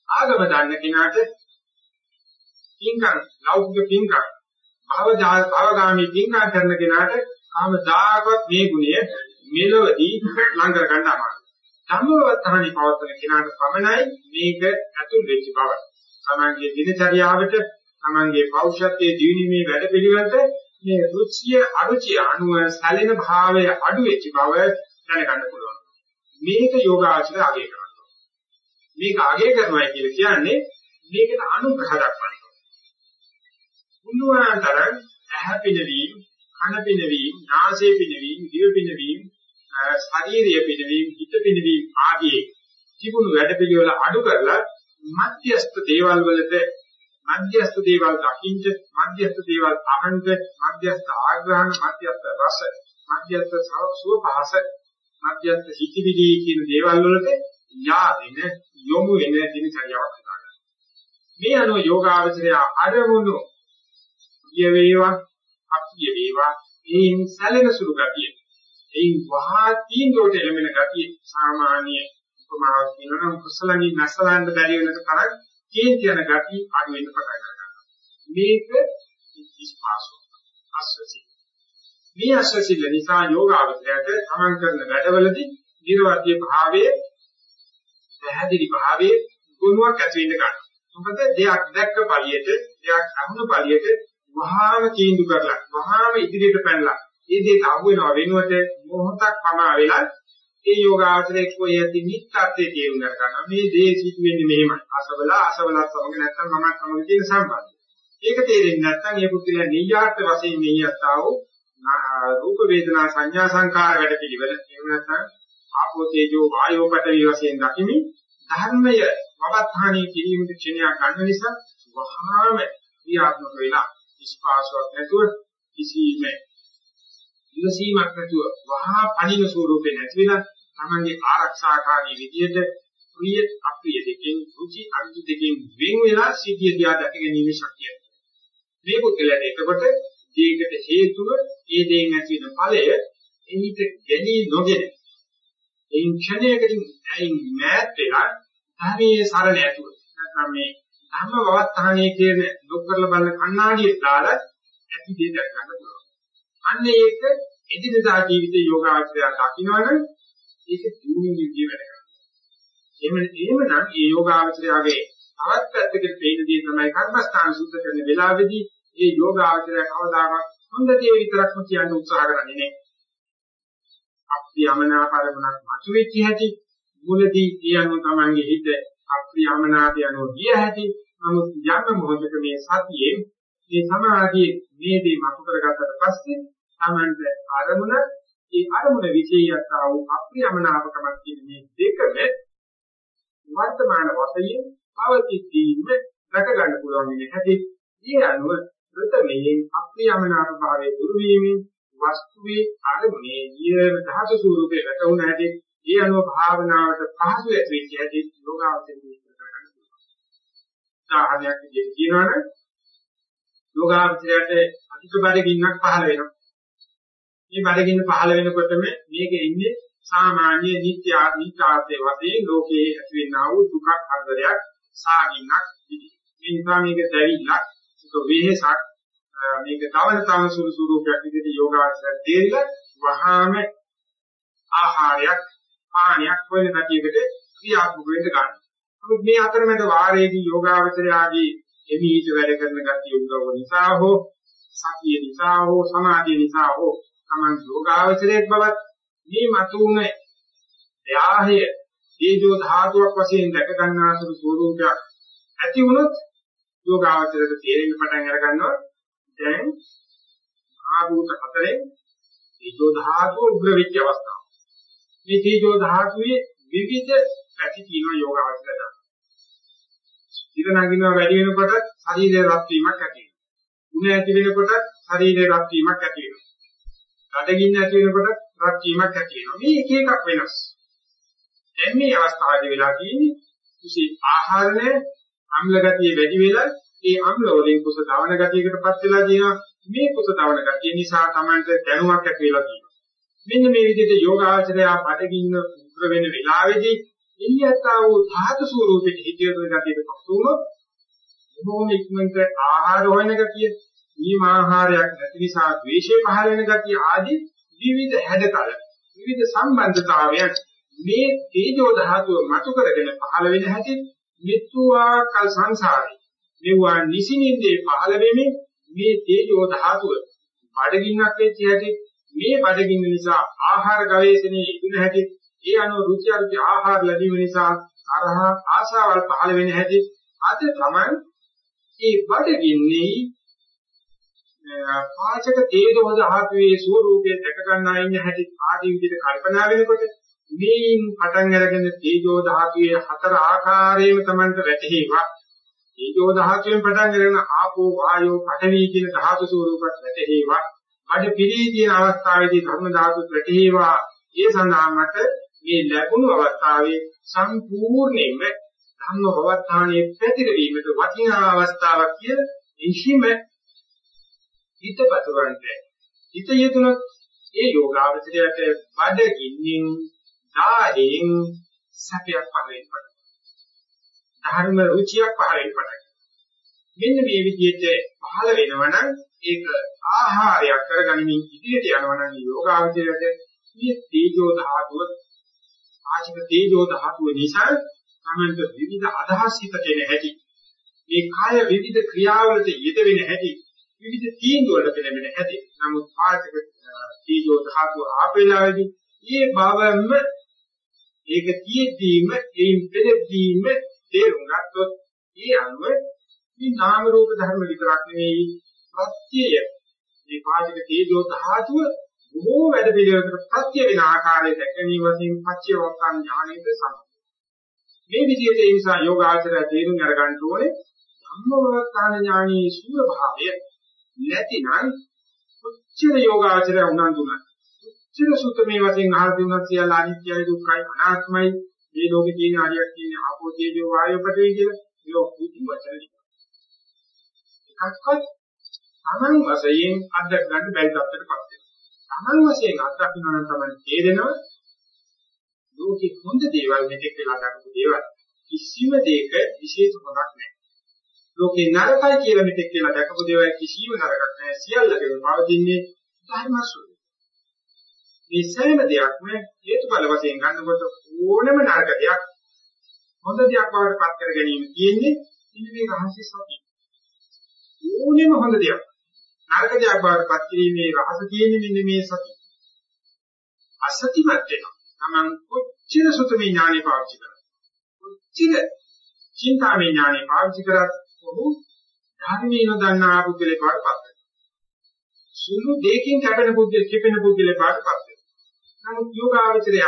ආගම දන්න කෙනාට පින්කම් ලෞකික පින්කම් භවජා භවගාමී පින්කම් කරන කෙනාට ආමදාගවත් මේ ගුණය මෙලොවදී ලං කර ගන්න අමාරුයි. සම්මවත්තහනි පවත්තන කෙනාට පමණයි මේක ඇතුල් වෙච්ච බව. තමන්ගේ දිනචරියාවට තමන්ගේ පෞෂත්වයේ දිවිනීමේ වැඩ පිළිවෙලට මේ රුචිය අරුචිය අනුව සැලෙන භාවය අඩු වෙච්ච බව දැනගන්න පුළුවන්. මේක යෝගාචර අගය කරනවා. මේක අගය කරනවා කියලා කියන්නේ මේකට අනුග්‍රහ දක්වනවා. මුළුවන්තරන් ඇහැ පිනවීම, කන පිනවීම, නාසය පිනවීම, දිව පිනවීම, ශාරීරිය පිනවීම, හිත පිනවීම ආදී තිබුණු වැඩ පිළිවෙල අඩු කරලා මධ්‍යස්ථ දේවල් වලට මධ්‍යස්ථ දේවල් දකින්න මධ්‍යස්ථ දේවල් අහන්න මධ්‍යස්ථ ආග්‍රහණ මධ්‍යස්ථ රස මධ්‍යස්ථ සුව පහස මධ්‍යස්ථ හිතිවිලි කියන දේවල් වලට යාදෙන යොමු වෙන දිනචරියාවක් හදාගන්න. මේ අනුව යෝගාවචරය අරමුණු ප්‍රිය වේවා අප්‍රිය වේවා එයින් සැලෙන සුළු ගතිය. එයින් වහා තීන්දුවට එළඹෙන ගතිය සාමාන්‍ය උපමාවක් කියනනම් කුසලණි නැසලන්න බැරි වෙනක තරක් කේන්ති යන ගති අඩු වෙන්න පටන් ගන්නවා. මේක ඉස්පාසු අස්සසි. මේ අස්සසි නිසා යෝගාවචරයට තමන් කරන වැඩවලදී නිර්වාද්‍ය භාවයේ පැහැදිලි භාවයේ ගුණයක් ඇති වෙන්න ගන්නවා. මොකද දෙයක් දැක්ක පළියට දෙයක් අහුණු පළියට වහාම කීඳු කරලා වහාම ඉදිරියට පැනලා මේ දෙයට අහු වෙනව වෙනුවට මොහොතක් පමා වෙලා ඒ යෝගාචරයේ කොයි යති නිත්‍යත්වයේ තේරුම් ගන්නවා මේ දේ සිදු වෙන්නේ මෙහෙමයි. අසවල අසවලත් සමග නැත්තම් මම සමග තියෙන සම්බන්ධය. ඒක තේරෙන්නේ නැත්තම් ඒ පුද්ගලයා නියාර්ථ වශයෙන් නියත්තා වූ රූප වේදනා සංඥා සංකාර වැඩ පිළිවෙල. එහෙම නැත්නම් ආපෝ තේජෝ වායෝ පඨවි වශයෙන් දකිමින් ධර්මය වවත්හානී කිරීමට ක්ෂණයක් ගන්න නිසා වහාම ක්‍රියාත්මක වෙලා විශ්වාසයක් නැතුව කිසිම ඉවසීමක් නැතුව වහා පණින ස්වරූපේ නැති වෙලා තමන්ගේ ආරක්ෂාකාරී විදියට ප්‍රිය අප්‍රිය දෙකෙන් රුචි අරුචි දෙකෙන් වෙන් වෙලා සිටිය දිහා දැක ගැනීම ශක්තිය. මේ පුද්ගලයාට එතකොට දීකට හේතුව ඒ දේෙන් ඇති වෙන ඵලය එනිට ගැනී නොගෙන එයින් ක්ෂණයකදී ඇයින් මෑත් වෙලා ධර්මයේ සරණ ඇතුව නැත්නම් මේ ධර්ම වවත්තාණේ කියන දුක් කරලා බලන කණ්ණාඩියට දාලා ඇති දේ දැක ගන්න පුළුවන්. අන්න ඒක එදිනදා ජීවිතේ යෝගාචරය දකින්නවනම් ඒක දිනුනේ විදිය වැඩ කරනවා. එහෙම එහෙමනම් මේ යෝගාචරයගේ තවත් පැත්තකට පේන දේ තමයි කර්මස්ථාන සුද්ධ කරන වෙලාවේදී මේ යෝගාචරය කවදාකවත් හොඳ දේ විතරක්ම කියන්න උත්සාහ කරන්නේ නැහැ. අප්‍රියමනාපරමණක් මතුවෙච්ච හැටි මුලදී කියනු තමන්ගේ හිත අප්‍රියමනාපය යනෝ ගිය හැටි නමුත් යම් මොහොතක මේ සතියේ මේ සමාධියේ මේ දේ මතු කරගත්තට පස්සේ තමන්ට අරමුණ ඒ අරමුණ විශේෂයක් ආ වූ අප්‍රියමනාපකමක් කියන මේ දෙකම වර්තමාන වශයෙන් පවතිද්දීම දැක ගන්න පුළුවන් වෙන හැටි ඒ අනුව ප්‍රථමයෙන් අප්‍රියමනාප භාවයේ දුරු වීමෙන් වස්තුවේ අරමුණේ ඊයම දහස ස්වරූපේ වැටුණ හැටි ඒ අනුව භාවනාවට පහසු ඇති වෙච්ච හැටි යෝගාවචරයේ විස්තර කරගන්න පුළුවන්. උදාහරණයක් විදිහට කියනවනේ යෝගාවචරයට අධික බඩගින්නක් පහළ වෙනවා. මේ බඩගින්න පහළ වෙනකොටම මේකේ ඉන්නේ සාමාන්‍ය නිත්‍ය නිත්‍යාර්ථයේ වශයෙන් ලෝකයේ ඇතිවෙනා වූ දුකක් හතරයක් සාගින්නක් විදිහට. මේ නිසා මේක දැවිල්ලක්, ඒක වෙහෙසක්, මේක තවන තවන සුළු ස්වරූපයක් විදිහට යෝගාචරය දෙන්න වහාම ආහාරයක් පානයක් වෙන කටියකට ක්‍රියාත්මක වෙන්න ගන්න. නමුත් මේ අතරමැද වාරයේදී යෝගාචරයාගේ එමීට වැඩ කරන ගතිය උදව් නිසා හෝ සතිය නිසා හෝ සමාධිය නිසා හෝ තමන් යෝගාචරයේ බවත් මේ මතුුනේ ත්‍යාහය තේජෝ ධාතුවක් වශයෙන් දැක ගන්නාසු ස්වરૂපයක් ඇති වුණොත් යෝගාචරයට තේරෙන්න පටන් අර ගන්නවා දැන් මහා භූත හතරෙන් තේජෝ ධාතුව උග්‍ර වෙච්ච අවස්ථාව. මේ තේජෝ ධාතුවේ විවිධ පැති තියෙන යෝගාවචරය ගන්න. ඉර නගිනවා වැඩි වෙනකොට ශරීරයේ රත් වීමක් ඇති වෙනවා. උණ ඇති වෙනකොට ශරීරයේ රත් වීමක් ඇති වෙනවා. රඩගින්න ඇති වෙනකොට රත් වීමක් ඇති වෙනවා. මේ එක එකක් වෙනස්. දැන් මේ අවස්ථාවේදී වෙලා තියෙන්නේ කිසි ආහාරනේ අම්ල ගතිය වැඩි වෙලා ඒ අම්ල වලින් කුස දවන ගතියකටපත් වෙලා තියෙනවා. මේ කුස දවන ගතිය නිසා Tamanට දැනුමක් ඇති වෙලා තියෙනවා. මෙන්න මේ විදිහට යෝගාචරය බඩගින්න උග්‍ර වෙන වෙලාවේදී ඉන්දියාතා වූ ධාතු ස්වරූපෙට හිතියන ගතියකටපත් වුණොත් මොහොම ඉක්මනට ආහාර හොයන ගතිය, නියම ආහාරයක් නැති නිසා ද්වේෂය පහළ වෙන ගතිය ආදී විවිධ හැඩතල, විවිධ සම්බන්ධතාවයන් මේ තේජෝ ධාතුව මතු කරගෙන පහළ වෙන හැටි මිත්‍වා කල් සංසාරේ. මෙවුවා නිසිනින්දේ පහළ වෙමින් මේ තේජෝ ධාතුව බඩගින්නක් වෙච්ච හැටි මේ බඩගින්න නිසා ආහාර ගවේෂණයේ ඉදුණ හැටි ඒ අනුව රුචි අරුචි ආහාර ලැබීම නිසා අරහ ආශාවල් පහළ වෙන හැටි අද තමයි මේ බඩගින්නේ පාචක තේජෝ දහතුවේ ස්වરૂපය දැක ගන්නා ඉන්න හැටි ආදී විදිහට කල්පනා වෙනකොට මේන් පටන් අරගෙන තේජෝ දහතුවේ හතර ආකාරයෙන්ම Tamanට වැටහිවා තේජෝ දහතුවෙන් පටන් අරගෙන ආපෝ වායෝ පඨවි කියන ධාතු ස්වરૂපත් වැටහිවා අද පිළිදී අවස්ථාවේදී ධර්ම ධාතු වැටහිවා. ඒ සඳහාමට මේ ලැබුණු අවස්ථාවේ සම්පූර්ණයෙන්ම ධම්ම භවත්තානයේ පැතිරවීමට වටිනා අවස්ථාවක් කිය. ඉහිම එහිම හිතපතුරන්ට හිත යෙදුනොත් ඒ යෝගාවචරයට බඩගින්නින් දායෙන් සැපයක් පහළෙන්න පටන් ධර්ම රුචියක් පහළෙන්න පටන් මෙන්න මේ විදිහට පහළ වෙනවනම් ඒක ආහාරයක් කරගනිමින් ඉදිරියට යනවනම් යෝගාවචරයට මේ තේජෝ ධාතුව ආශික තේජෝ ධාතුව නිසා තමන්ට විවිධ අදහස් හිතට එන හැටි මේ කාය විවිධ ක්‍රියාවලට යෙද වෙන හැටි විවිධ තීන්දුව වලට පෙළෙන හැටි. නමුත් ආශික තේජෝ ධාතුව ආපේලාවේදී මේ භවම ඒක තියෙද්දීම ඒන් පෙළෙද්දීම තේරුම් ගත්තොත් ඒ අනුව මේ නාම රූප ධර්ම විතරක් නෙවෙයි ප්‍රත්‍යය මේ පාදික තේජෝ ධාතුව බොහෝ වැඩ පිළිවෙලකට ප්‍රත්‍ය වෙන ආකාරය දැකීම වශයෙන් පච්චවක්ඛන් ඥානෙද සම. මේ විදිහට ඒ නිසා යෝගාචරය තේරුම් අරගන්න ඕනේ ධම්මවක්ඛාන ඥානී සූර භාවය. නැතිනම් උච්චර යෝගාචරය උනන්දුනයි. උච්චර සුතමේ වශයෙන් අහලා තිබුණත් සියල්ල අනිත්‍යයි දුක්ඛයි අනාත්මයි මේ ලෝකේ තියෙන හරියක් තියෙන ආපෝ තේජෝ වායෝ පඨවි කියලා ඒක පුදුම වචන. එකක්වත් තමන් වශයෙන් අත්දැක ගන්න බැරි තත්ත්වයකටපත් වෙනවා. තමන් වශයෙන් අත්දකින්න නම් තමයි තේරෙනවා ලෝකේ හොඳ දේවල් මෙතෙක් වෙලා දක්වපු දේවල් කිසිම දෙයක විශේෂ මොනක් නැහැ. ලෝකේ නරකයි කියලා මෙතෙක් වෙලා දක්වපු දේවල් කිසිම නරකක් නැහැ. සියල්ලකම පවතින්නේ ධර්මස්වරූපය. මේ සෑම දෙයක්ම හේතුඵල වශයෙන් ගන්නකොට ඕනම නරක දෙයක් හොඳ දෙයක් බවට පත් කර ගැනීම තියෙන්නේ ඉන්න මේ රහස්‍ය සතිය. ඕනෙම හොඳ දෙයක් නරක දෙයක් බවට පත් කිරීමේ රහස තියෙන්නේ මෙන්න මේ සතිය. අසතිමත් වෙනවා. Taman කොච්චර සුතමේ ඥානෙ පාවිච්චි කරා. කොච්චර චින්තාමේ ඥානෙ පාවිච්චි කරත් ඔහු ධර්මීය නොදන්නා පුද්ගලෙක් වඩපත් වෙනවා. සුළු දෙයකින් කැපෙන පුද්ගල කිපෙන පුද්ගලෙක් වඩපත් වෙනවා. නමුත් යෝගාවචරය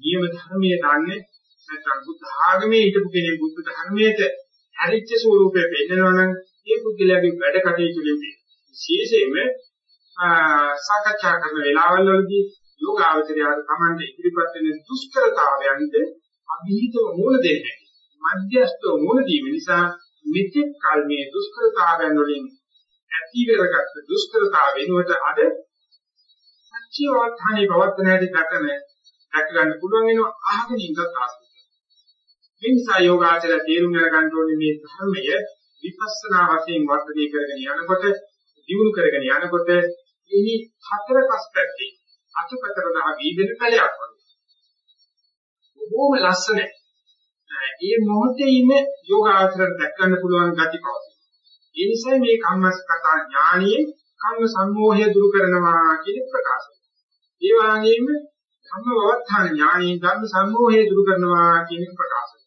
නියම ධර්මයේ දන්නේ නැත්නම් බුද්ධ ආගමේ හිටපු කෙනෙක් බුද්ධ ධර්මයට හැරිච්ච ස්වරූපය පෙන්නනවනම් ඒ පුද්ගලයාගේ වැඩ කටයුතු වලින් විශේෂයෙන්ම සාකච්ඡා කරන වෙලාවල් වලදී යෝගාවචරයාට Tamante ඉදිරිපත් වෙන දුෂ්කරතාවයන්ට අභීතව මූණ දෙන්නේ. මධ්‍යස්ථව මූණ දීම නිසා මෙතෙක් කල මේ දුෂ්කරතාවයන් වලින් ඇති වෙරගත් දුෂ්කරතාව වෙනුවට අද සත්‍යවත්හානි පවත්තනදී දක්න දැක ගන්න පුළුවන් වෙනවා අහගෙන ඉඳත් ආසයි. මේ නිසා යෝගාචර තේරුම් ගන්න ඕනේ මේ ධර්මය විපස්සනා වශයෙන් වර්ධනය කරගෙන යනකොට දියුණු කරගෙන යනකොට එහි හතර පස් පැත්තේ අතුපතර දහ වීදෙන පැලයක් වගේ. බොහොම ලස්සනයි. ඒ මොහොතේම යෝගාචරයට දැක් ගන්න පුළුවන් gati පවතී. ඒ නිසා මේ කම්මස්කතා ඥානියේ කම්ම සම්මෝහය දුරු කරනවා කියන ප්‍රකාශය. ඒ වගේම ධම්මවත්තාන ඥානිය ධම්ම සම්මෝහය දුරු කරනවා කියන ප්‍රකාශය.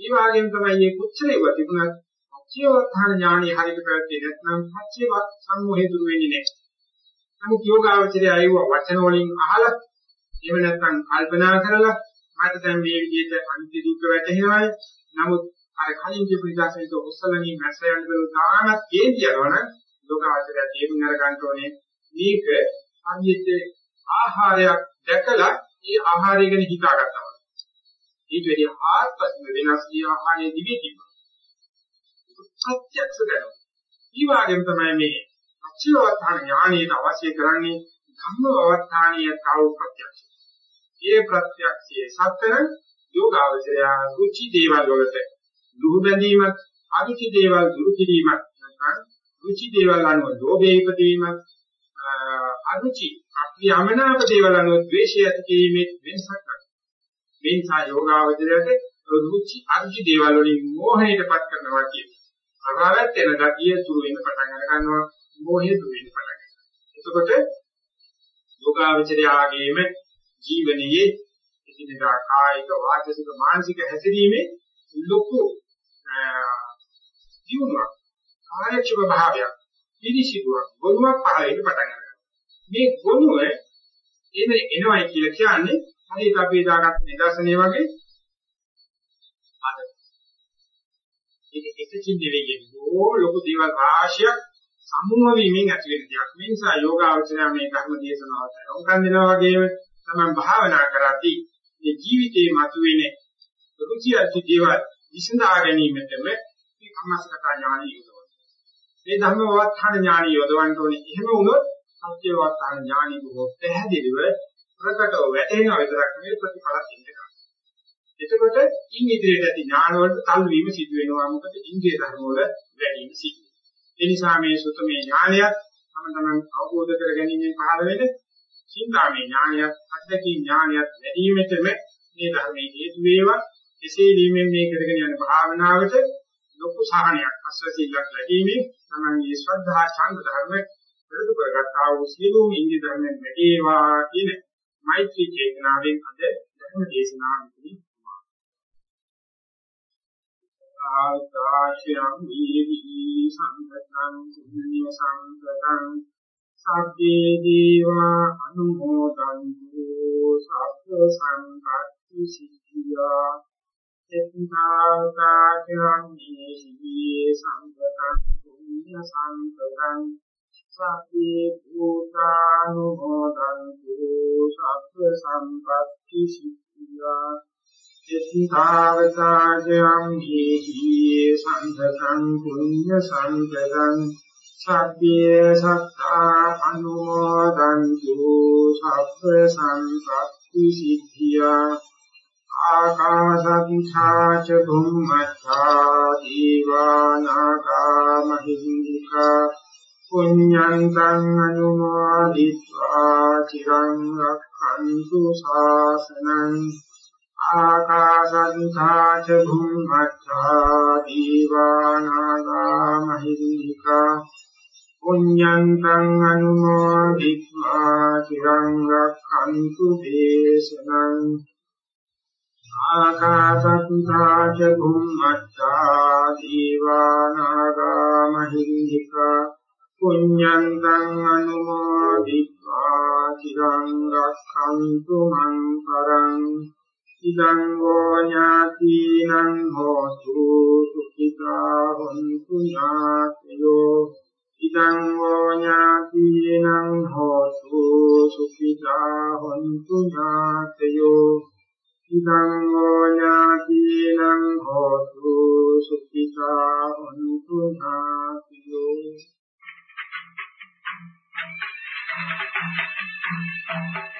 ඒ වගේම තමයි මේ කුච්චලේව තිබුණත් පච්චේවත්තාන ඥානිය හරියට පැවැත්තේ නැත්නම් පච්චේවත් සම්මෝහය දුරු වෙන්නේ නැහැ. නමුත් යෝගාවචරය අයව වචන වලින් අහලා එහෙම නැත්නම් කල්පනා කරලා මට දැන් මේ විදිහට අනිත්‍ය දුක්ඛ වැටහෙනවායි. නමුත් අර කලින් කියපු විදිහට ඔස්සලමින් මැස්ස යන බල තානත් කේන්ති යනවනම් යෝගාවචරය තේරුම් අරගන්න ඕනේ මේක අනිත්‍ය ආහාරයක් දැකලා ඒ ආහාරය ගැන හිතාගත්තා. ඊට වැඩි ආත්ම වෙනස් කිය ආහාරයේ දිවි තිබුණා. ප්‍රත්‍යක්ෂ කරනවා. ඊ වගේම තමයි මේ අචිවවත්තාන ඥානයට අවශ්‍ය කරන්නේ ධම්මවත්තානිය කව ප්‍රත්‍යක්ෂ. ඒ ප්‍රත්‍යක්ෂයේ සතර යෝගාවචරය රුචි දේවල් වලට දුරු බැඳීමත් අරුචි දේවල් දුරු කිරීමත් නැත්නම් රුචි දේවල් අනුව ලෝභය ඉපදීමත් අරුචි අප්‍රියමනාප දේවල් අනුව ද්වේෂය ඇති කිරීමේ වෙනසක් කරනවා. මේ නිසා යෝගාවචරයට රුචි අරුචි දේවල් වලින් මෝහයටපත් කරනවා කියන්නේ. අරහත් වෙන ගතිය දුරු වෙන පටන් අර ගන්නවා මෝහය දුරු වෙන පටන් ගන්නවා. එතකොට යෝගාවචරයාගේම ජීවනයේ එදිනදා කායික වාචික මානසික හැසිරීමේ ලොකු දියුණුවක් කාර්යක්ෂම භාවයක් පිළිසිදුවක් ගොනුවක් පහළ වෙන්න පටන් ගන්නවා. මේ ගොනුව එන එනවයි කියලා කියන්නේ හරියට අපි දාගත් නිදර්ශනය වගේ අද ඒක එකකින් නෙවෙයි ඕ ලොකු දේවල් රාශියක් සමුහ වීමෙන් ඇති වෙන දෙයක්. මේ නිසා යෝගාවචරය මේ ධර්ම දේශනාවට උකන් දෙනවා වගේම තමයි භාවනා කරද්දී මේ ජීවිතේ මතුවෙන රුචි අරුචි දේවල් විසඳා ගැනීමටම මේ කම්මස්කතා ඥානය යොදවනවා. මේ ධම්මවත්තාන ඥානය යොදවන්න ඕනේ. එහෙම වුණොත් සත්‍යවත්තාන ඥානය බොහෝ පැහැදිලිව ප්‍රකටව වැටෙනවා විතරක් නෙවෙයි ප්‍රතිඵල දෙන්නවා. එතකොට ඉන් ඉදිරියට ඇති ඥාන වලට තල් වීම සිදු වෙනවා. මොකද ඉන්ද්‍රිය ධර්ම වල වැඩි වීම සිදු වෙනවා. ඒ නිසා මේ සුතමේ ඥානයත් තම තමන් අවබෝධ කර ගැනීමෙන් පහළ වෙන චින්තාමේ ඥානයත් අද්දකී ඥානයත් වැඩි වීමෙතම මේ ධර්මයේ හේතු වේවා. එසේ වීමෙන් මේ කරගෙන යන භාවනාවට ලොකු සහනයක් අස්වැසිල්ලක් ලැබීමේ තමන්ගේ ශ්‍රද්ධා ඡන්ද ධර්ම ප්‍රතිපද කරගත්තා වූ සියලුම ඉන්ද්‍රිය ධර්මයන් වැඩිවා කියන මෛත්‍රී චේතනාවෙන් අද ධර්ම දේශනාව මෙතනින් ආකාශයම් වීහි සම්පතං පුඤ්ඤ සම්පතං සබ්බේ දීවා අනුමෝදන්තු සබ්බ සංකප්පි සිද්ධියා එත්තාකාචරං දීහි සම්පතං පුඤ්ඤ සම්පතං. සබ්බේ භූතානුමෝදන්තු සබ්බ සම්පත්ති සිද්ධියා එත්තාවතාජයං හේති සම්පතං පුඤ්ඤ සම්පතං. සබ්බේ සත්තා අනුමෝදන්තු සබ්බ සංපත්ති සිද්ධියා ආකාශත්තා ච භුම්මත්තා දීවානාගා මහින්దికා පුඤ්ඤන්තං අනුමෝදිत्वा චිරං රක්ඛන්තු ශාසනං ආකාශත්තා ච භුම්මත්තා දීවානාගා මහින්దికා පුඤ්ඤන්තං අනුමෝදිත්වා තිරං රක්ඛන්තු දේශනං ආකාසත්තා ච භුම්මත්තා දීවානාගා මහින්దికා පුඤ්ඤන්තං අනුමෝදිත්වා තිරං රක්ඛන්තු මං පරං ඉදං වෝ ඥාතිනං හෝතු සුඛිතා හොන්තු ඥාතයෝ ඉදං ෝ ඥාතිනං හෝතු සුඛිතා හොන්තු ඥාතයෝ. ඉදං ෝ ඥාතිනං හෝතු සුඛිතා හොන්තු ඥාතයෝ. මේකවල